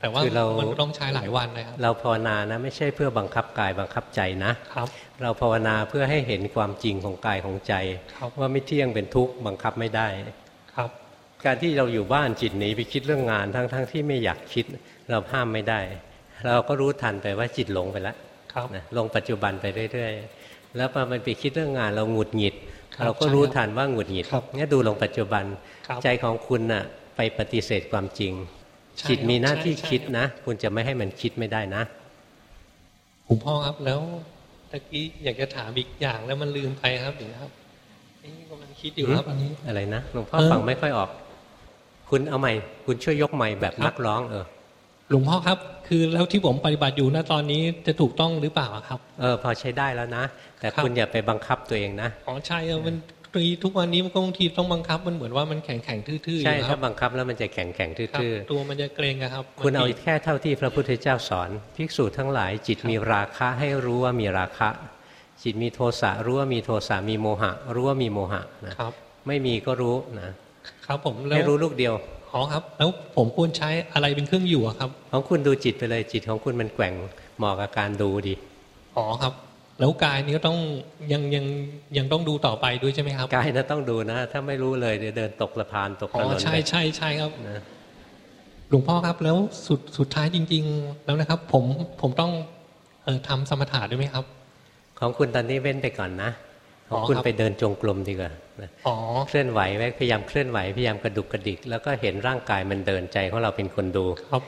แต่ว่าคือเรามัมันต้องใช้หลายวันเลยครับเราภาวนานะไม่ใช่เพื่อบังคับกายบังคับใจนะครับ เราภาวนาเพื่อให้เห็นความจริงของกายของใจครับว่าไม่เที่ยงเป็นทุกข์บังคับไม่ได้ครับ การที่เราอยู่บ้านจิตหนีไปคิดเรื่องงานทั้งๆทที่ไม่อยากคิด เราห้ามไม่ได้ เราก็รู้ทันไปว่าจิตหลงไปแล้วครับนะลงปัจจุบันไปเรื่อยๆ แล้วพอมันไปคิดเรื่องงานเราหงุดหงิดครับเราก็รู้ทันว่าหงุดหงิดครับงั้นดูลงปัจจุบันครับใจของคุณน่ะไปปฏิเสธความจริงใช่จิตมีหน้าที่ใช่ใช่คิดนะ คุณจะไม่ให้มันคิดไม่ได้นะหลวงพ่อครับแล้วตะกี้อยากจะถามอีกอย่างแล้วมันลืมไปครับเดี๋ยวนะครับนี่กำลังคิดอยู่ครับอันนี้อะไรนะหลวงพ่อเออฟังไม่ค่อยออก คุณเอาใหม่ คุณช่วยยกใหม่แบบครับนักร้องเออ หลวงพ่อครับ คือแล้วที่ผมปฏิบัติอยู่ณตอนนี้จะถูกต้องหรือเปล่าครับเออพอใช้ได้แล้วนะ แต่ครับคุณอย่าไปบังคับตัวเองนะอ๋อใช่เออมันทีทุกวันนี้มันก็บางทีต้องบังคับมันเหมือนว่ามันแข็งแข็งๆทื่อๆอใช่ยู่คถ้ารับบังคับแล้วมันจะแข็งแข็งๆครับทื่อตัวมันจะเกรงอะครับๆคุณเอาบงทีแค่เท่าที่พระพุทธเจ้าสอนภิกษุทั้งหลายจิตมีราคะให้รู้ว่ามีราคะ จิตมีโทสะรู้ว่ามีโทสะมีโมหะ รู้ว่ามีโมหะนะครับไม่มีก็รู้นะครับผมแล้ให้วรู้ลูกเดียว อ๋อครับ แล้วผมควรใช้อะไรเป็นเครื่องอยู่อะครับ ของคุณดูจิตไปเลยจิตของคุณมันแกว่งเหมาะกับการดูดีอ๋อครับ แล้วกายนี้ก็ต้องยังยังยังต้องดูต่อไปด้วยใช่ไหมครับกายนะต้องดูนะ ถ้าไม่รู้เลยเดี๋ยวเดินตกสะพานตกอ๋ถอนนใช่ไปใช่ใช่ครับนะหลวงพ่อครับแล้วสุดสุดท้ายจริง ๆ แล้วนะครับ ผมผมต้องเอ่อทำสมถะด้วยไหมครับ ของคุณตอนนี้เว้นไปก่อนนะของคุณอ๋อครับไปเดินจงกรมดีกว่า นะอ๋อเคลื่อนไหวไว้พยายามเคลื่อนไหวพยายามกระดุกกระดิก แล้วก็เห็นร่างกายมันเดินใจของเราเป็นคนดูครับ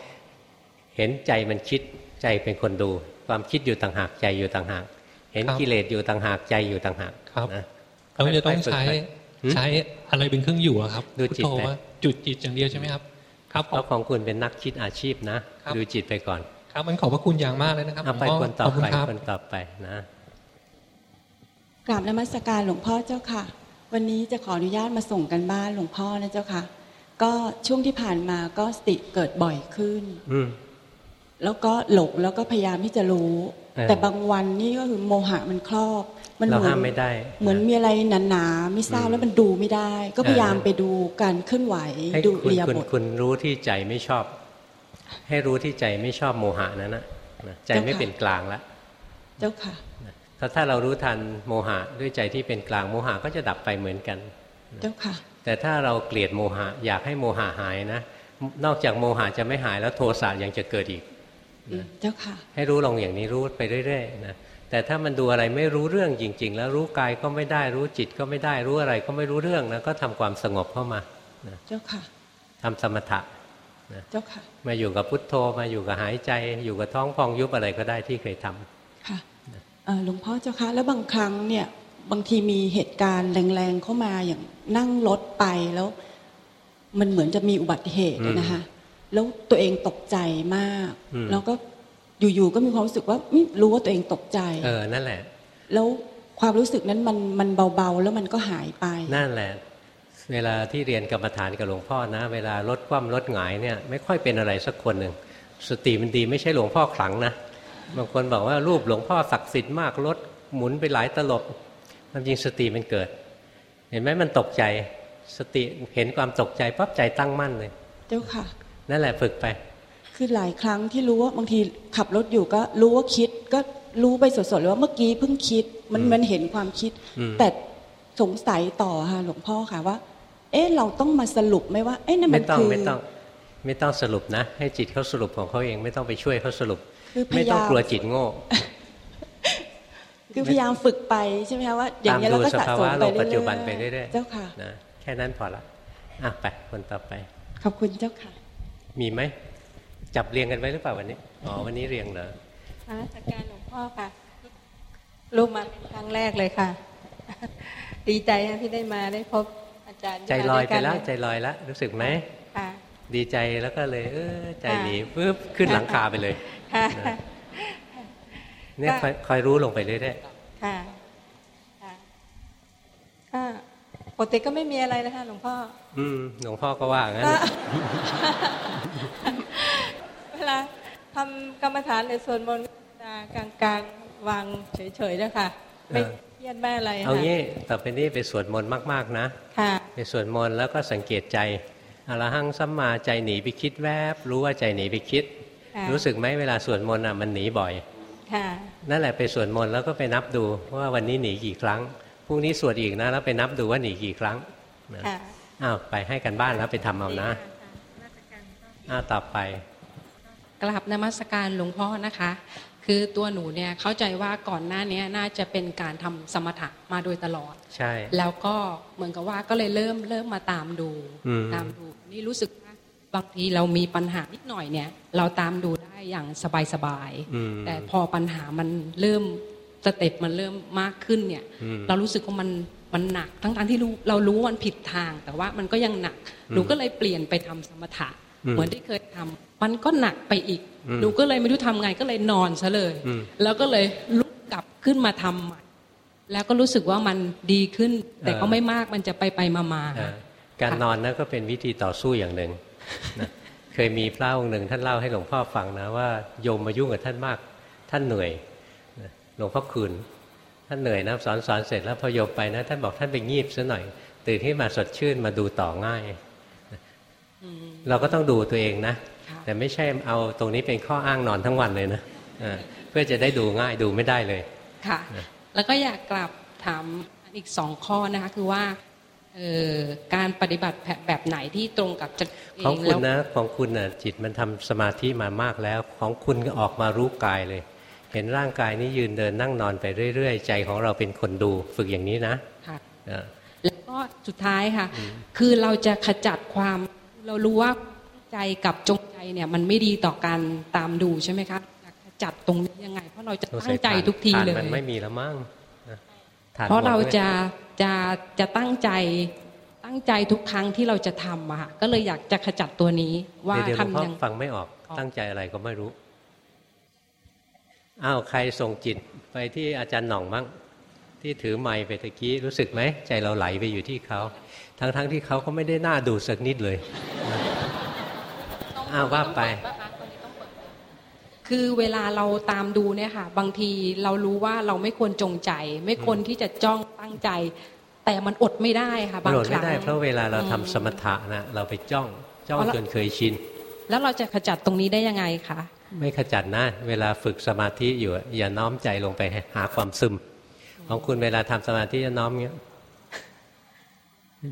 เห็นใจมันคิดใจเป็นคนดู ความคิดอยู่ต่างหากใจอยู่ต่างหาก เห็นครับกิเลสอยู่ต่างหากใจอยู่ต่างหากครับนะแล้วจะต้องใช้ไปหืมใช้อะไรเป็นเครื่องอยู่อะครับดูจิตพุทโธไปว่าจุดจิตอย่างเดียวใช่ไหมครับ ครับผเพราะมของคุณเป็นนักคิดอาชีพนะครับดูจิตไปก่อน ครับมันขอบพระคุณอย่างมากเลยนะครับเอาไปหลวงคนต่อขบคุณไปครับคนต่อไปนะกราบนมัสการหลวงพ่อเจ้าค่ะ วันนี้จะขออนุญาตมาส่งกันบ้านหลวงพ่อนะเจ้าค่ะ ก็ช่วงที่ผ่านมาก็สติเกิดบ่อยขึ้นอืมแล้วก็หลงแล้วก็พยายามที่จะรู้เออแต่บางวันนี่ก็คือโมหะมันครอบ มันเราเหมืห้ามไม่ได้ เหมือนมีอะไรหนาๆไม่ทราบอืมแล้วมันดูไม่ได้ ก็พยายามเออไปดูการเคลื่อนไหวให้ดูคุณเรียคุณบทคุณรู้ที่ใจไม่ชอบ ให้รู้ที่ใจไม่ชอบโมหะนั้นนะนะใจไม่เจ้าค่ะเป็นกลางละเจ้าค่ะ ถ้าถ้าเรารู้ทันโมหะด้วยใจที่เป็นกลางโมหะก็จะดับไปเหมือนกัน เจ้าค่ะ แต่ถ้าเราเกลียดโมหะ อยากให้โมหะหายนะ นอกจากโมหะจะไม่หายแล้วโทสะยังจะเกิดอีกเจ้าค่ะ ให้รู้ลงอย่างนี้รู้ไปเรื่อยๆนะแต่ถ้ามันดูอะไรไม่รู้เรื่องจริง ๆ แล้วรู้กายก็ไม่ได้รู้จิตก็ไม่ได้รู้อะไรก็ไม่รู้เรื่องนะก็ทำความสงบเข้ามาเจ้าค่ะทำสมถะนะเจ้าค่ะ มาอยู่กับพุทโธมาอยู่กับหายใจ อยู่กับท้องพองยุบอะไรก็ได้ที่เคยทำค่ะเอ่อ หลวงพ่อเจ้าค่ะแล้วบางครั้งเนี่ยบางทีมีเหตุการณ์แรงๆเข้ามาอย่างนั่งรถไปแล้ว มันเหมือนจะมีอุบัติเหตุอืมนะคะแล้วตัวเองตกใจมากอืมแล้วก็อยู่ๆก็มีความรู้สึกว่าไม่รู้ว่าตัวเองตกใจ เออนั่นแหละ แล้วความรู้สึกนั้นมันมันเบาๆ แล้วมันก็หายไป นั่นแหละ เวลาที่เรียนกรรมฐานกับหลวงพ่อนะ เวลาลดความลดหงายเนี่ย ไม่ค่อยเป็นอะไรสักคนหนึ่งสติมันดีไม่ใช่หลวงพ่อขลังนะ บางคนบอกว่ารูปหลวงพ่อศักดิ์สิทธิ์มากลดหมุนไปหลายตลบความจริงสติมันเกิด เห็นไหมมันตกใจสติเห็นความตกใจปั๊บใจตั้งมั่นเลย เจ้าค่ะ นั่นแหละฝึกไป คือหลายครั้งที่รู้ว่าบางทีขับรถอยู่ก็รู้ว่าคิดก็รู้ไปสดๆเลยว่าเมื่อกี้เพิ่งคิดมันอืมมันเห็นความคิดอืมแต่สงสัยต่อค่ะหลวงพ่อค่ะว่า เอ๊ะเราต้องมาสรุปไหมว่าเอ๊ะนั่นมัไม่นต้องคือไม่ต้องไม่ต้องสรุปนะ ให้จิตเขาสรุปของเขาเองไม่ต้องไปช่วยเขาสรุป คือพไม่ยาต้องยามกลัวจิตโง่ คือพยายามฝึกไปใช่ไหมคะว่า อย่างตามนี้ยเราดูก็สสะภาสมวะไปโลกเรื่อยๆปัจจุบันไปเรื่อยๆเจ้าค่ะนะแค่นั้นพอละอะไปคนต่อไป ขอบคุณเจ้าค่ะ มีไหมจับเรียงกันไว้หรือเปล่าวันนี้อ๋อวันนี้เรียงเหรอนมัสการหลวงพ่อค่ะรู้มาเป็นครั้งแรกเลยค่ะ ดีใจนะที่ได้มาได้พบอาจารย์ ใจลอยไปแล้วที่มาใจด้วยลอยแล้วรู้สึกไหมกันค่ะ ดีใจแล้วก็เลยเออใจค่ะหนีปุ๊บขึ้นหลังคาไปเลยค่ะเนี่ยก็คอยคอยรู้ลงไปเรื่อยค่ะค่ะก็ปกติก็ไม่มีอะไรนะคะหลวงพ่อๆอืมหลวงพ่อก็ว่างั้นก็เวลาทำกรรมฐานในส่วนมนต์กลางกลางๆวางเฉยๆนะคะไม่เครียดไม่อะไรเอาค่ะงี้ต่อไปนี้ไปสวดมนต์มาก ๆ นะ ค่ะ ไปสวดมนต์แล้วก็สังเกตใจ อรหังสัมมาใจหนีไปคิดแวบ รู้ว่าใจหนีไปคิดค่ะรู้สึกไหมเวลาสวดมนต์อะมันหนีบ่อยค่ะนั่นแหละไปสวดมนต์แล้วก็ไปนับดูว่าวันนี้หนีกี่ครั้งพรุ่งนี้สวดอีกนะแล้วไปนับดูว่าหนีกี่ครั้งนะค่ะอ้าวไปให้กันบ้านแล้วไปทำเอานะอ้าวต่อไปกราบนมัสการหลวงพ่อนะคะ คือตัวหนูเนี่ยเข้าใจว่าก่อนหน้านี้น่าจะเป็นการทำสมถะมาโดยตลอด ใช่ แล้วก็เหมือนกับว่าก็เลยเริ่มเริ่มมาตามดูอืมตามดูนี่รู้สึกว่าบางทีเรามีปัญหานิดหน่อยเนี่ย เราตามดูได้อย่างสบายอืมๆแต่พอปัญหามันเริ่มสเต็ปมันเริ่มมากขึ้นเนี่ยอืมเรารู้สึกว่ามันมันหนักทั้งๆที่รู้เรารู้ว่ามันผิดทาง แต่ว่ามันก็ยังหนักอืมหนูก็เลยเปลี่ยนไปทำสมถะอืมเหมือนที่เคยทำมันก็หนักไปอีกอืม หนูก็เลยไม่รู้ทำไงก็เลยนอนซะเลยอืมแล้วก็เลยลุกกลับขึ้นมาทำใหม่แล้วก็รู้สึกว่ามันดีขึ้น แต่ก็ไม่มากมันจะไปไปมามาอ่าการนอนนั่นก็เป็นวิธีต่อสู้อย่างหนึ่งนะเคยมีพระองค์หนึ่งท่านเล่าให้หลวงพ่อฟังนะว่าโยมมายุ่งกับท่านมาก ท่านเหนื่อยนะหลวงพ่อคืนท่านเหนื่อยนะสอนสอนเสร็จแล้วพอโยมไปนะท่านบอกท่านไปงีบซะหน่อย ตื่นขึ้นมาสดชื่นมาดูต่อง่ายอืมเราก็ต้องดูตัวเองนะค่ะ แต่ไม่ใช่เอาตรงนี้เป็นข้ออ้างนอนทั้งวันเลยนะอ่าเพื่อจะได้ดูง่ายดูไม่ได้เลยค่ะนะแล้วก็อยากกลับถามอีกสองข้อนะคะคือว่าเอ่อการปฏิบัติแบบแบบไหนที่ตรงกับจิตเอของงคุแล้ณวนะของคุณนะจิตมันทำสมาธิมามากแล้ว ของคุณก็ออกมารู้กายเลย เห็นร่างกายนี้ยืนเดินนั่งนอนไปเรื่อยๆ ใจของเราเป็นคนดูฝึกอย่างนี้นะค่ะอ่าแล้วก็สุดท้ายค่ะ คือเราจะขจัดความเรารู้ว่าใจกับจงใจ เนี่ยมันไม่ดีต่อการตามดูใช่ไหมคะจะขจัดตรงนี้ยังไง เพราะเราจะสงตั้สังยใจฐานทุกทีฐานเลยมันไม่มีแล้วมั้งนะฐนเพราะหมดเราลยจะจะจะตั้งใจตั้งใจทุกครั้งที่เราจะทำอะค่ะก็เลยอยากจะขจัดตัวนี้ ว่าเดี๋ยวๆหลวงทำพ่อยังฟังไม่ออก ตั้งใจอะไรก็ไม่รู้อ้าวใครส่งจิตไปที่อาจารย์หน่องมั้งที่ถือไม้ไปตะกี้รู้สึกไหมใจเราไหลไปอยู่ที่เขา ทั้งๆที่เขาก็ไม่ได้น่าดูสักนิดเลยนะ อ้าวว่าไปคือเวลาเราตามดูเนี่ยค่ะ บางทีเรารู้ว่าเราไม่ควรจงใจ ไม่ควรที่จะจ้องตั้งใจ แต่มันอดไม่ได้ค่ะบางโกรธคไม่รั้งได้ เพราะเวลาเราทำอืมสมถะนะเราไปจ้องจ้องเอาละจนเคยชินแล้วเราจะขจัดตรงนี้ได้ยังไงคะไม่ขจัดนะ เวลาฝึกสมาธิอยู่อย่าน้อมใจลงไปหาความซึม ของคุณเวลาทำสมาธิจะน้อมเงี้ย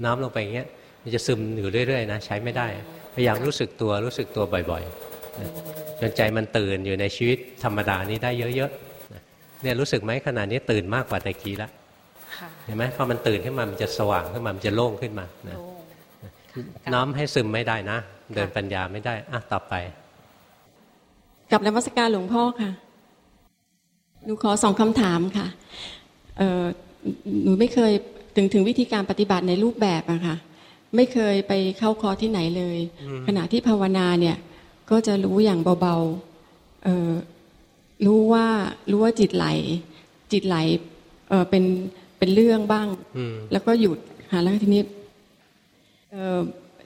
น้อมลงไปอย่างเงี้ยมันจะซึมอยู่เรื่อยๆนะใช้ไม่ได้ พยายามรู้สึกตัวรู้สึกตัวบ่อยๆนะจนใจมันตื่นอยู่ในชีวิตธรรมดานี้ได้เยอะๆนะเนี่ยรู้สึกไหมขณะนี้ตื่นมากกว่าตะกี้แล้วเห็นไหมพอมันตื่นขึ้นมามันจะสว่างขึ้นมามันจะโล่งขึ้นมานะน้อมให้ซึมไม่ได้นะ เดินปัญญาไม่ได้อะต่อไป กับนมัสการหลวงพ่อค่ะหนูขอสองคำถามค่ะเออหนูไม่เคยถึงถึงวิธีการปฏิบัติในรูปแบบอะค่ะ ไม่เคยไปเข้าคอร์สที่ไหนเลย ขณะที่ภาวนาเนี่ยก็จะรู้อย่างเบาๆเออรู้ว่ารู้ว่าจิตไหล จิตไหลเออเป็นเป็นเรื่องบ้างอืมแล้วก็หยุดค่ะแล้วทีนี้เอ่อ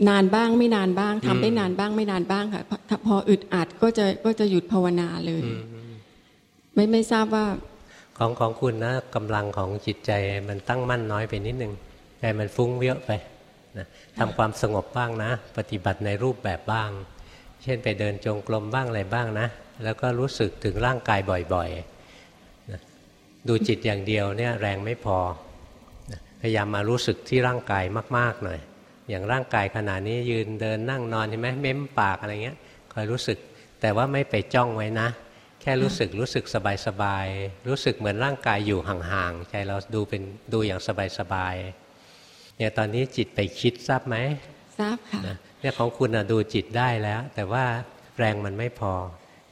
นานบ้างไม่นานบ้างทำได้นานบ้างไม่นานบ้างค่ะพอพออึดอัดก็จะก็จะหยุดภาวนาเลย ไม่ไม่ทราบว่า ของของคุณนะกำลังของจิตใจมันตั้งมั่นน้อยไปนิดนึงใจมันฟุ้งเยอะไป นะทำความสงบบ้างนะ ปฏิบัติในรูปแบบบ้าง เช่นไปเดินจงกรมบ้างอะไรบ้างนะ แล้วก็รู้สึกถึงร่างกายบ่อยๆนะดูจิตอย่างเดียวเนี่ยแรงไม่พอนะพยายามมารู้สึกที่ร่างกายมากๆหน่อย อย่างร่างกายขณะนี้ยืนเดินนั่งนอนเห็นไหมเม้มปากอะไรเงี้ยคอยรู้สึกแต่ว่าไม่ไปจ้องไว้นะ แค่รู้สึกรู้สึกสบายๆรู้สึกเหมือนร่างกายอยู่ห่างๆใจเราดูเป็นดูอย่างสบายๆ เนี่ยตอนนี้จิตไปคิดทราบไหมทราบค่ะนะเนี่ยของคุณนะดูจิตได้แล้ว แต่ว่าแรงมันไม่พอ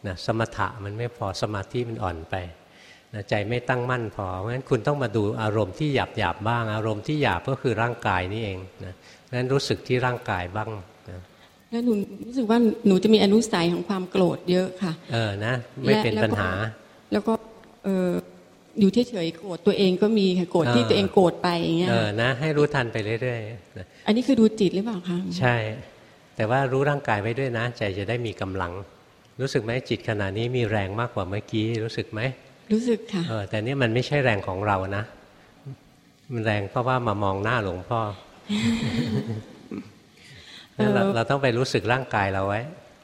นะสมถะมันไม่พอสมาธิมันอ่อนไปนะใจไม่ตั้งมั่นพอเพราะฉะนั้นคุณต้องมาดูอารมณ์ที่หยาบหยาบๆบ้าง อารมณ์ที่หยาบก็คือร่างกายนี่เองนะเพราะฉะนั้นรู้สึกที่ร่างกายบ้างนะแล้วหนูรู้สึกว่าหนูจะมีอนุสัยของความโกรธเยอะค่ะ เออนะ ไม่เป็นปัญหา แล้วก็เออ อยู่เฉยๆโกรธตัวเองก็มีค่ะโกรธที่เออตัวเองโกรธไปอย่างเงี้ยเออนะ ให้รู้ทันไปเรื่อยๆนะอันนี้คือดูจิตหรือเปล่าคะใช่ แต่ว่ารู้ร่างกายไว้ด้วยนะ ใจจะได้มีกำลัง รู้สึกไหมจิตขณะนี้มีแรงมากกว่าเมื่อกี้ รู้สึกไหมรู้สึกค่ะเออแต่นี่มันไม่ใช่แรงของเรานะ มันแรงเพราะว่ามามองหน้าหลวงพ่องั้นเราเราต้องไปรู้สึกร่างกายเราไว้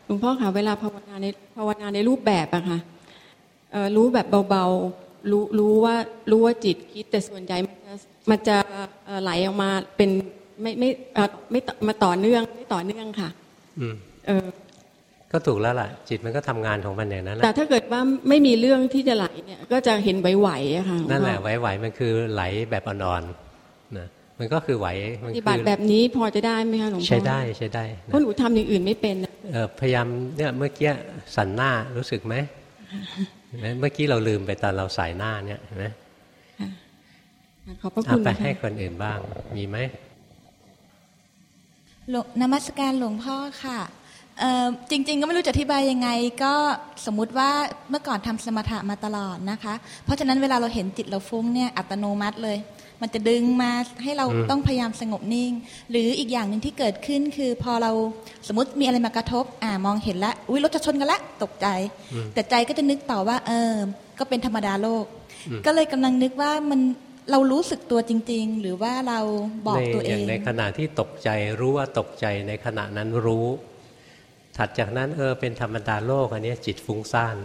หลวงพ่อคะเวลาภาวนาในภาวนาในรูปแบบอะค่ะเอ่อรู้แบบเบาๆ รู้รู้ว่ารู้ว่าจิตคิดแต่ส่วนใหญ่มันจะมันจะเอ่อไหลออกมาเป็นไม่ไม่เอ่อไม่ต่อมาต่อเนื่องไม่ต่อเนื่องค่ะ อืมเออก็ถูกแล้วล่ะ จิตมันก็ทำงานของมันอย่างนั้นแหแต่ละถ้าเกิดว่าไม่มีเรื่องที่จะไหลเนี่ยก็จะเห็นไหวๆอะค่ะนั่นแหละงพ่อไหวๆมันคือไหลแบบอ่อนๆนะมันก็คือไหวมัปนฏิคืบัติแบบนี้พอจะได้ไหมคะหลวงพ่อใช้ได้ใช้ได้เพราะหนูทำอย่างอื่นไม่เป็นนะเอ่อพยายามเนี่ยเมื่อกี้สันหน้ารู้สึกไหม เห็นไหมเมื่อกี้เราลืมไปตอนเราสายหน้าเนี่ยเห็นไหมขอบพระเอาคุณไปนะคะให้คนอื่นบ้าง มีไหมหลวงนมัสการหลวงพ่อค่ะเอ่อ จริง ๆ ก็ไม่รู้จะอธิบายยังไง ก็สมมุติว่าเมื่อก่อนทำสมถะมาตลอดนะคะ เพราะฉะนั้นเวลาเราเห็นจิตเราฟุ้งเนี่ยอัตโนมัติเลย มันจะดึงมาให้เราอืมต้องพยายามสงบนิ่ง หรืออีกอย่างหนึ่งที่เกิดขึ้นคือพอเราสมมติมีอะไรมากระทบอ่ามองเห็นละอุ้ยรถจะชนกันละตกใจอืมแต่ใจก็จะนึกต่อว่า เออ ก็เป็นธรรมดาโลกอืมก็เลยกำลังนึกว่ามันเรารู้สึกตัวจริง ๆ หรือว่าเราบอกในตัวเออย่างงในขณะที่ตกใจรู้ว่าตกใจในขณะนั้นรู้ ถัดจากนั้นเออเป็นธรรมดาโลกอันนี้จิตฟุ้งซ่าน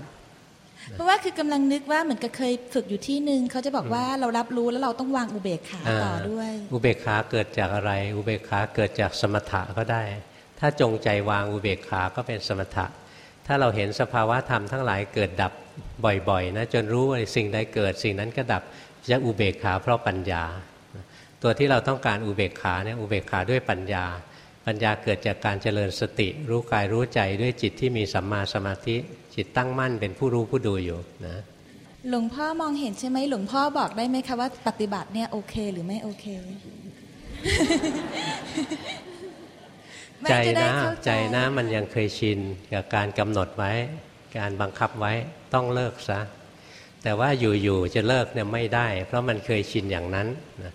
เพราะว่าคือกำลังนึกว่าเหมือนกับเคยฝึกอยู่ที่หนึ่งเขาจะบอกว่าเรารับรู้แล้วเราต้องวางอุเบกขาต่อด้วย อุเบกขาเกิดจากอะไร อุเบกขาเกิดจากสมถะก็ได้ ถ้าจงใจวางอุเบกขาก็เป็นสมถะ ถ้าเราเห็นสภาวะธรรมทั้งหลายเกิดดับบ่อยๆนะจนรู้ว่าสิ่งใดเกิดสิ่งนั้นก็ดับจะอุเบกขาเพราะปัญญา ตัวที่เราต้องการอุเบกขาเนี่ยอุเบกขาด้วยปัญญา ปัญญาเกิดจากการเจริญสติ รู้กายรู้ใจด้วยจิตที่มีสัมมาสมาธิ จิตตั้งมั่นเป็นผู้รู้ผู้ดูอยู่นะหลวงพ่อมองเห็นใช่ไหมหลวงพ่อบอกได้ไหมคะว่าปฏิบัติเนี่ยโอเคหรือไม่โอเคไม่ใจจะได้นะเข้าใจนะมันยังเคยชินกับการกำหนดไว้ การบังคับไว้ต้องเลิกซะแต่ว่าอยู่ๆจะเลิกเนี่ยไม่ได้ เพราะมันเคยชินอย่างนั้นนะ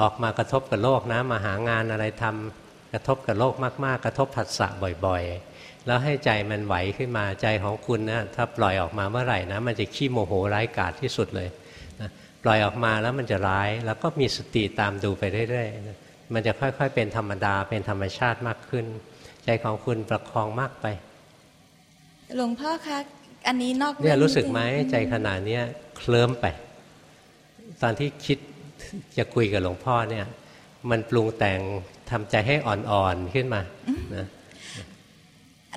ออกมากระทบกับโลกนะมาหางานอะไรทำก ระทบกับโลกมากๆ กระทบผัสสะบ่อยๆ แล้วให้ใจมันไหวขึ้นมาใจของคุณนะถ้าปล่อยออกมาเมื่อไหร่นะมันจะขี้โมโหร้ายกาจที่สุดเลยนะปล่อยออกมาแล้วมันจะร้าย แล้วก็มีสติตามดูไปเรื่อยๆนะมันจะค่อยๆ เป็นธรรมดาเป็นธรรมชาติมากขึ้น ใจของคุณประคองมากไป หลวงพ่อคะอันนี้นอกเนี่ยองรู้สึกไหมนิดนึงใจขนาดเนี้ยเคลิ้มไป ตอนที่คิดจะคุยกับหลวงพ่อเนี่ย มันปรุงแต่ง ทำใจให้อ่อนๆขึ้นมานะ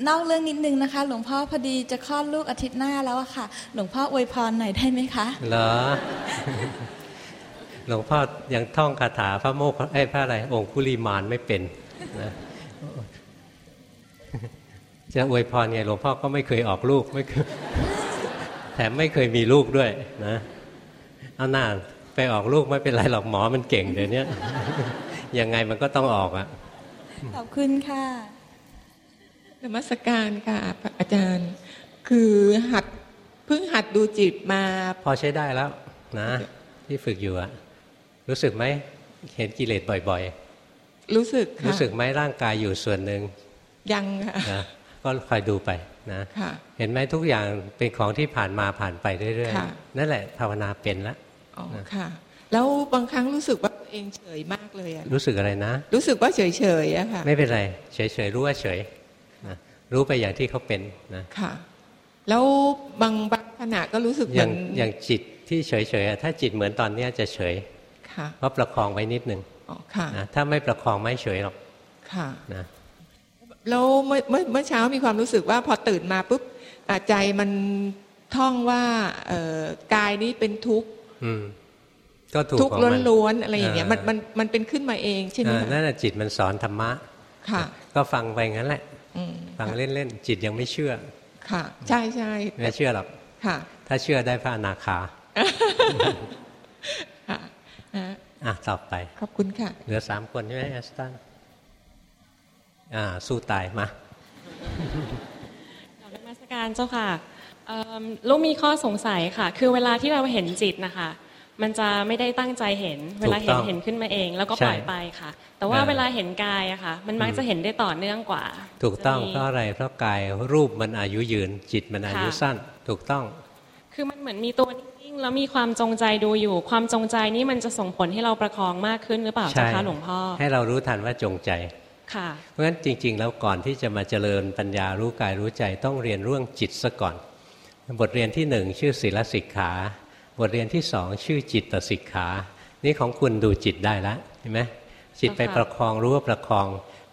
นอกเรื่องนิดนึงนะคะ หลวงพ่อพอดีจะคลอดลูกอาทิตย์หน้าแล้วอะค่ะ หลวงพ่ออวยพรหน่อยได้ไหมคะเหรอหลวงพ่อยังท่องคาถาพระโมกข์เอ้ยพระอะไรองคุลีมานไม่เป็นนะจะอวยพรไงหลวงพ่อก็ไม่เคยออกลูกไม่เคยแถมไม่เคยมีลูกด้วยนะเอาหน้าไปออกลูกไม่เป็นไรหรอกหมอมันเก่งเดี๋ยวนี้ ยังไงมันก็ต้องออกอะขอบคุณค่ะนมัสการค่ะพระอาจารย์ คือหัดเพิ่งหัดดูจิตมา พอใช้ได้แล้วนะ ที่ฝึกอยู่อะรู้สึกไหมเห็นกิเลสบ่อยรู้สึกๆค่ะรู้สึกไหมร่างกายอยู่ส่วนหนึ่งยังค่ะนะก็คอยดูไปนะค่ะเห็นไหมทุกอย่างเป็นของที่ผ่านมาผ่านไปเรื่อยค่ะๆนั่นแหละภาวนาเป็นละอ๋อค่ะ แล้วบางครั้งรู้สึกว่าตัวเองเฉยมากเลยอะรู้สึกอะไรนะ รู้สึกว่าเฉยเฉยๆอะค่ะ ไม่เป็นไร เฉยๆรู้ว่าเฉยนะรู้ไปอย่างที่เขาเป็นนะค่ะ แล้วบางบางขณะก็รู้สึกเหอมืย่าองนอย่างจิตที่เฉยๆอะถ้าจิตเหมือนตอนเนี้ยจะเฉยค่ะเพราะประคองไว้นิดนึงอ๋อค่ะนะถ้าไม่ประคองไม่เฉยหรอกค่ะนะแล้วเมื่อเมื่อเมื่อเช้ามีความรู้สึกว่าพอตื่นมาปุ๊บอะใจมันท่องว่าเอ่อกายนี้เป็นทุกข์อืม ก็ถูกทุกข์ของมันล้วนๆอะไรอย่างเงี้ยเออมันมันมันเป็นขึ้นมาเองใช่ไหมอ่าคะนั่นแหละจิตมันสอนธรรมะค่ะ ก็ฟังไปงั้นแหละอืมฟังเล่นๆจิตยังไม่เชื่อ ค่ะ ใช่ใช่ไม่เชื่อหรอกค่ะ ถ้าเชื่อได้พระอนาคาค่ะอะอะต่อไปขอบคุณค่ะ เหลือสามคนใช่ไหมแอสตันอ่าสู้ตายมากราบนมัสการเจ้าค่ะเอิ่มลูกมีข้อสงสัยค่ะ คือเวลาที่เราเห็นจิตนะคะ มันจะไม่ได้ตั้งใจเห็น เวลาเห็นถูกต้องเห็นขึ้นมาเอง แล้วก็ใช่ปล่อยไปค่ะ แต่ว่าอ่าเวลาเห็นกายอะค่ะ มันมักอืมจะเห็นได้ต่อเนื่องกว่า ถูกต้องจะมีเพราะอะไรเพราะกายรูปมันอายุยืน จิตมันอายุค่ะสั้น ถูกต้อง คือมันเหมือนมีตัวนิ่งๆแล้วมีความจงใจดูอยู่ ความจงใจนี่มันจะส่งผลให้เราประคองมากขึ้นหรือเปล่าใช่เจ้าคะหลวงพ่อให้เรารู้ทันว่าจงใจค่ะเพราะฉะนั้นจริง ๆ แล้วก่อนที่จะมาเจริญปัญญารู้กายรู้ใจต้องเรียนเรื่องจิตซะก่อน บทเรียนที่หนึ่งชื่อศีลสิกขา บทเรียนที่สองชื่อจิตตสิกขา นี่ของคุณดูจิตได้แล้วเห็นไหมจิตไปเจ้าค่ะประคองรู้ว่าประคอง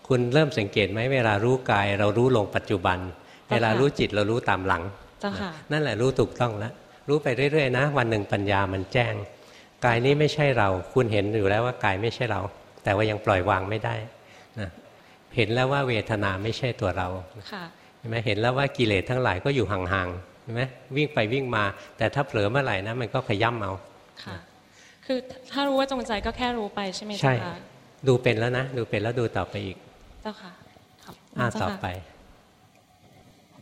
คุณเริ่มสังเกตไหมเวลารู้กาย เรารู้ลงปัจจุบันเจ้าค่ะเวลารู้จิตเรารู้ตามหลังเจ้าค่ะนั่นแหละรู้ถูกต้องแล้วรู้ไปเรื่อยๆนะ วันหนึ่งปัญญามันแจ้ง กายนี้ไม่ใช่เรา คุณเห็นอยู่แล้วว่ากายไม่ใช่เรา แต่ว่ายังปล่อยวางไม่ได้นะเห็นแล้วว่าเวทนาไม่ใช่ตัวเราค่ะเห็นไหมเห็นแล้วว่ากิเลสทั้งหลายก็อยู่ห่างๆเห็นไหมวิ่งไปวิ่งมา แต่ถ้าเผลอเมื่อไหร่นะมันก็ขย้ำเอาค่ะคือถ้ารู้ว่าจงใจก็แค่รู้ไปใช่ไหมใช่เจ้าค่ะดูเป็นแล้วนะ ดูเป็นแล้วดูต่อไปอีกเจ้าค่ะครับอ่าเจ้าต่อค่ะไป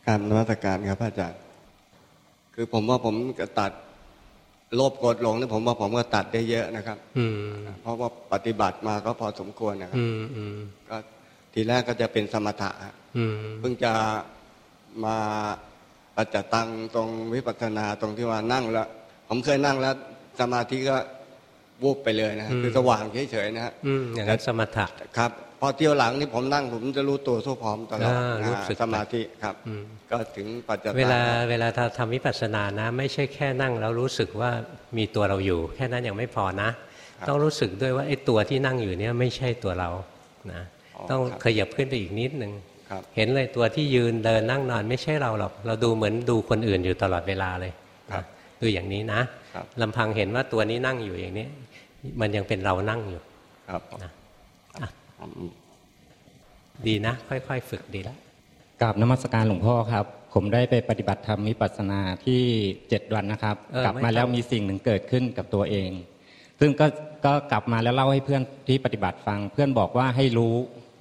การนวัตการครับอาจารย์คือผมว่าผมก็ตัดโลภโกรธหลงนี่ผมว่าผมก็ตัดได้เยอะนะครับ อืมเพราะว่าปฏิบัติมาก็พอสมควรนะครับ อืมอืมก็ทีแรกก็จะเป็นสมถะฮะอืมเพิ่งจะมา ปัจจตังตรงวิปัสสนาตรงที่ว่านั่งแล้วผมเคยนั่งแล้ว สมาธิก็วูบไปเลยนะฮะอืมคือสว่างเฉยๆนะฮะอืมอย่างนั้นสมถะครับพอเที่ยวหลังนี่ผมนั่งผมจะรู้ตัวทั่วพร้อมตลอดอ่ารู้นะสึกสมาธิครับอืมก็ถึงปัจจตังเวลาเวลาเราทำวิปัสสนานะ ไม่ใช่แค่นั่งแล้วรู้สึกว่ามีตัวเราอยู่ แค่นั้นยังไม่พอนะ ต้องรู้สึกด้วยว่าไอ้ตัวที่นั่งอยู่เนี่ยไม่ใช่ตัวเรานะต้องขยับขึ้นไปอีกนิดหนึ่งครับ เห็นเลยตัวที่ยืนเดินนั่งนอนไม่ใช่เราหรอก เราดูเหมือนดูคนอื่นอยู่ตลอดเวลาเลยนะดูอย่างนี้นะครับลำพังเห็นว่าตัวนี้นั่งอยู่อย่างนี้ มันยังเป็นเรานั่งอยู่ครับนะอะดีนะ ค่อยๆ ฝึกดีแล้วกราบนมัสการหลวงพ่อครับ ผมได้ไปปฏิบัติธรรมวิปัสสนาที่เจ็ดวันนะครับเออกลับไม่มาแล้วต้องมีสิ่งหนึ่งเกิดขึ้นกับตัวเอง ซึ่งก็ก็กลับมาแล้วเล่าให้เพื่อนที่ปฏิบัติฟัง เพื่อนบอกว่าให้รู้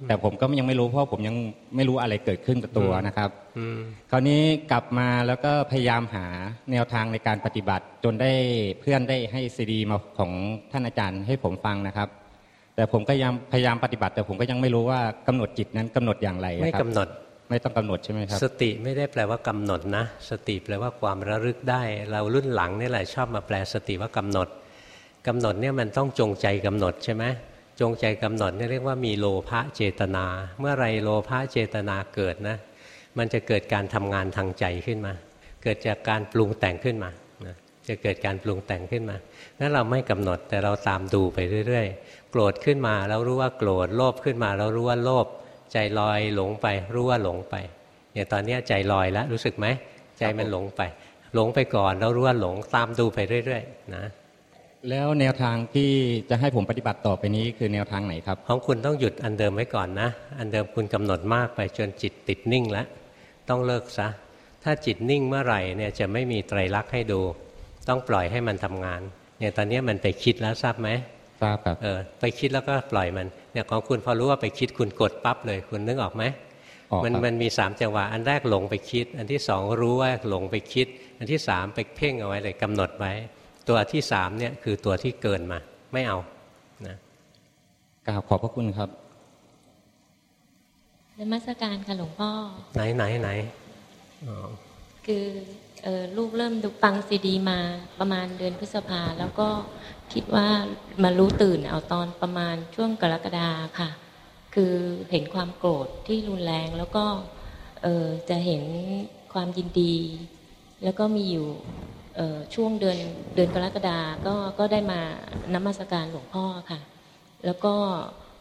แต่ผมก็ยังไม่รู้เพราะผมยังไม่รู้อะไรเกิดขึ้นกับตัวนะครับอืมคราวนี้กลับมาแล้วก็พยายามหาแนวทางในการปฏิบัติ จนได้เพื่อนได้ให้ซีดีมาของท่านอาจารย์ให้ผมฟังนะครับ แต่ผมก็ยังพยายามปฏิบัติ แต่ผมก็ยังไม่รู้ว่ากำหนดจิตนั้นกำหนดอย่างไรอะไม่ครับกำหนดไม่ต้องกำหนดใช่ไหมครับ สติไม่ได้แปลว่ากำหนดนะ สติแปลว่าความระลึกได้ เรารุ่นหลังนี่แหละชอบมาแปลสติว่ากำหนดกำหนดเนี่ยมันต้องจงใจกำหนดใช่ไหม จงใจกำหนดเนี่เรียกว่ามีโลภะเจตนา เมื่อไรโลภะเจตนาเกิดนะ มันจะเกิดการทำงานทางใจขึ้นมา เกิดจากการปรุงแต่งขึ้นมาจะเกิดการปรุงแต่งขึ้นมานั้นเราไม่กำหนดแต่เราตามดูไปเรื่อย ๆ โกรธขึ้นมาแล้วรู้ว่าโกรธ โลภขึ้นมาแล้วรู้ว่าโลภ ใจลอยหลงไป รู้ว่าหลงไปอย่างตอนนี้ใจลอยแล้วรู้สึกไหม ใจมันหลงไป หลงไปก่อนแล้วรู้ว่าหลงตามดูไปเรื่อย ๆ นะ แล้วแนวทางที่จะให้ผมปฏิบัติต่อไปนี้คือแนวทางไหนครับ ของคุณต้องหยุดอันเดิมไว้ก่อนนะ อันเดิมคุณกำหนดมากไปจนจิตติดนิ่งแล้วต้องเลิกซะ ถ้าจิตนิ่งเมื่อไหร่เนี่ยจะไม่มีไตรลักษณ์ให้ดู ต้องปล่อยให้มันทำงานเนี่ยตอนนี้มันไปคิดแล้วทราบไหมทราบครับเออไปคิดแล้วก็ปล่อยมันเนี่ยของคุณพอรู้ว่าไปคิดคุณกดปั๊บเลยคุณนึกออกไหมมันมันมีสามจังหวะอันแรกหลงไปคิด อันที่สองรู้ว่าหลงไปคิด อันที่สามไปเพ่งเอาไว้เลยกำหนดไว้ ตัวที่สามเนี่ยคือตัวที่เกินมา ไม่เอานะกราบขอบพระคุณครับนมัสการค่ะหลวงพ่อ ไหนไหนไหนคือออลูกเริ่มดูฟังซีดีมาประมาณเดือนพฤษภาแล้วก็คิดว่ามารู้ตื่นเอาตอนประมาณช่วงกรกฎาค่ะ คือเห็นความโกรธที่รุนแรงแล้วก็จะเห็นความยินดี แล้วก็มีอยู่ ช่วงเดือนเดือนกรกฎาก็ก็ได้มานมัสการหลวงพ่อค่ะ แล้วก็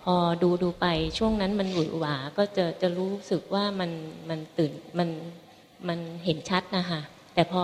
พอดูดูไปช่วงนั้นมันหวือหวาก็จะจะรู้สึกว่ามันมันตื่นมันมันเห็นชัดนะคะแต่พอ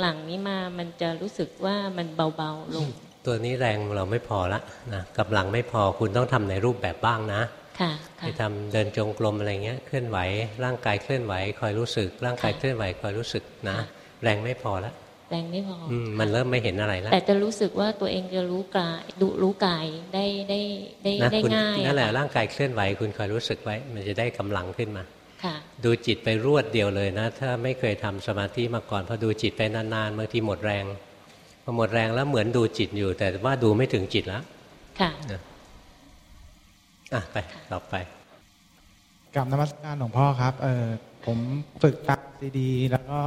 หลังๆนี้มามันจะรู้สึกว่ามันเบาๆลง ตัวนี้แรงเราไม่พอละนะกำลังไม่พอคุณต้องทำในรูปแบบบ้างนะค่ะไปทำเดินจงกรมอะไรเงี้ยเคลื่อนไหว ร่างกายเคลื่อนไหว คอยรู้สึก ร่างกายเคลื่อนไหวคอยรู้สึกนะ แรงไม่พอละ แรงไม่พออืมันเริ่มไม่เห็นอะไรแล้วแต่จะรู้สึกว่าตัวเองจะรู้กายดูรู้กายได้ได้ได้ได้ง่ายนั่นแหละร่างกายเคลื่อนไหวคุณคอยรู้สึกไว้ มันจะได้กำลังขึ้นมาค่ะดูจิตไปรวดเดียวเลยนะ ถ้าไม่เคยทำสมาธิมาก่อนพอดูจิตไปนานๆบางทีหมดแรงพอหมดแรงแล้วเหมือนดูจิตอยู่ แต่ว่าดูไม่ถึงจิตแล้วค่ะอะไปต่อไปกับนมัสการหลวงพ่อครับเออผมฝึกตักซีดี แล้วก็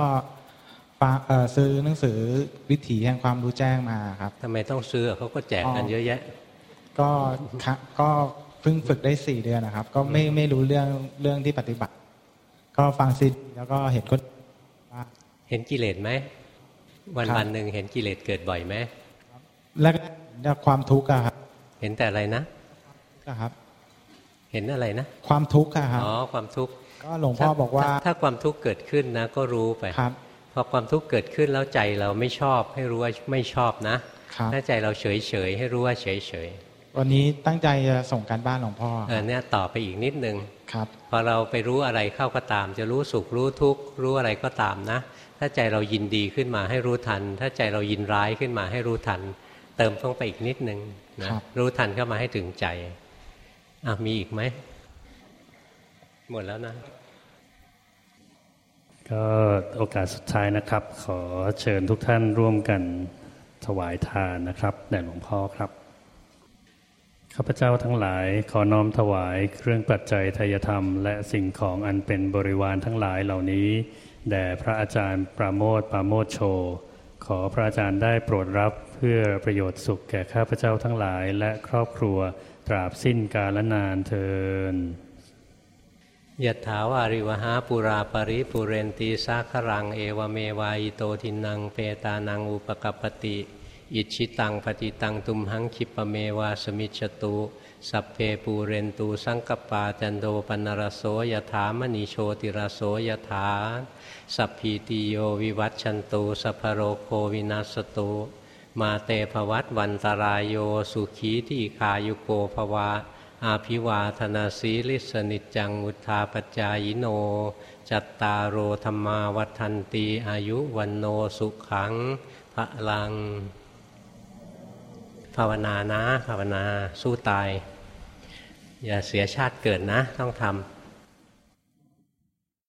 ซื้อหนังสือวิถีแห่งความรู้แจ้งมาครับทำไมต้องซื้อเขาก็แจกกันเยอะแยะ ก็ก็เพิ่งฝึกได้สี่เดือนนะครับ ก็ไม่ไม่รู้เรื่องเรื่องที่ปฏิบัติ ก็ฟังซีดีแล้วก็เห็นก็เห็นกิเลสไหมวันวันหนึ่งเห็นกิเลสเกิดบ่อยไหมแล้วความทุกข์อะครับ เห็นแต่อะไรนะครับ เห็นอะไรนะ ความทุกข์อะครับอ๋อความทุกข์ก็หลวงพ่อบอกว่า ถ้าความทุกข์เกิดขึ้นนะ ก็รู้ไปครับ พอความทุกข์เกิดขึ้นแล้วใจเราไม่ชอบให้รู้ว่าไม่ชอบนะ ถ้าใจเราเฉยเฉยให้รู้ว่าเฉยเฉยวันนี้ตั้งใจจะส่งการบ้านหลวงพ่อเออเนี่ยต่อไปอีกนิดนึงครับ พอเราไปรู้อะไรเข้าก็ตาม จะรู้สุขรู้ทุกข์รู้อะไรก็ตามนะ ถ้าใจเรายินดีขึ้นมาให้รู้ทัน ถ้าใจเรายินร้ายขึ้นมาให้รู้ทัน เติมต้องไปอีกนิดนึงนะรู้ทันเข้ามาให้ถึงใจอะมีอีกไหมหมดแล้วนะ ก็โอกาสสุดท้ายนะครับ ขอเชิญทุกท่านร่วมกันถวายทานนะครับแด่หลวงพ่อครับข้าพเจ้าทั้งหลายขอน้อมถวายเครื่องปัจจัยทายธรรม และสิ่งของอันเป็นบริวารทั้งหลายเหล่านี้แด่พระอาจารย์ปราโมทปราโมทโช ขอพระอาจารย์ได้โปรดรับเพื่อประโยชน์สุขแก่ข้าพเจ้าทั้งหลายและครอบครัวตราบสิ้นกาลนานเทิน ยถาวาริวหาปุราปริปุเรนตีสาครัง เอวเมวายโตทินังเปตานังอุปกปติ อิชิตังปฏิตังตุมหังคิปเมวาสมิจตุสัพเพปูเรนตูสังกปาจันโดปนรโสยถามณีโชติรโสยถา สัพพีติโยวิวัตชันตูสัพโรโควินัสตุมาเตภวัตวันตรายโยสุขีที่ขายุโกภวา อาภิวาธนาสีลิสนิจังอุทาปจายโน จัตตารโอธรรมาวันตีอายุวันโนสุขังพระลัง ภาวนานะ ภาวนาสู้ตาย อย่าเสียชาติเกิดนะ ต้องทำ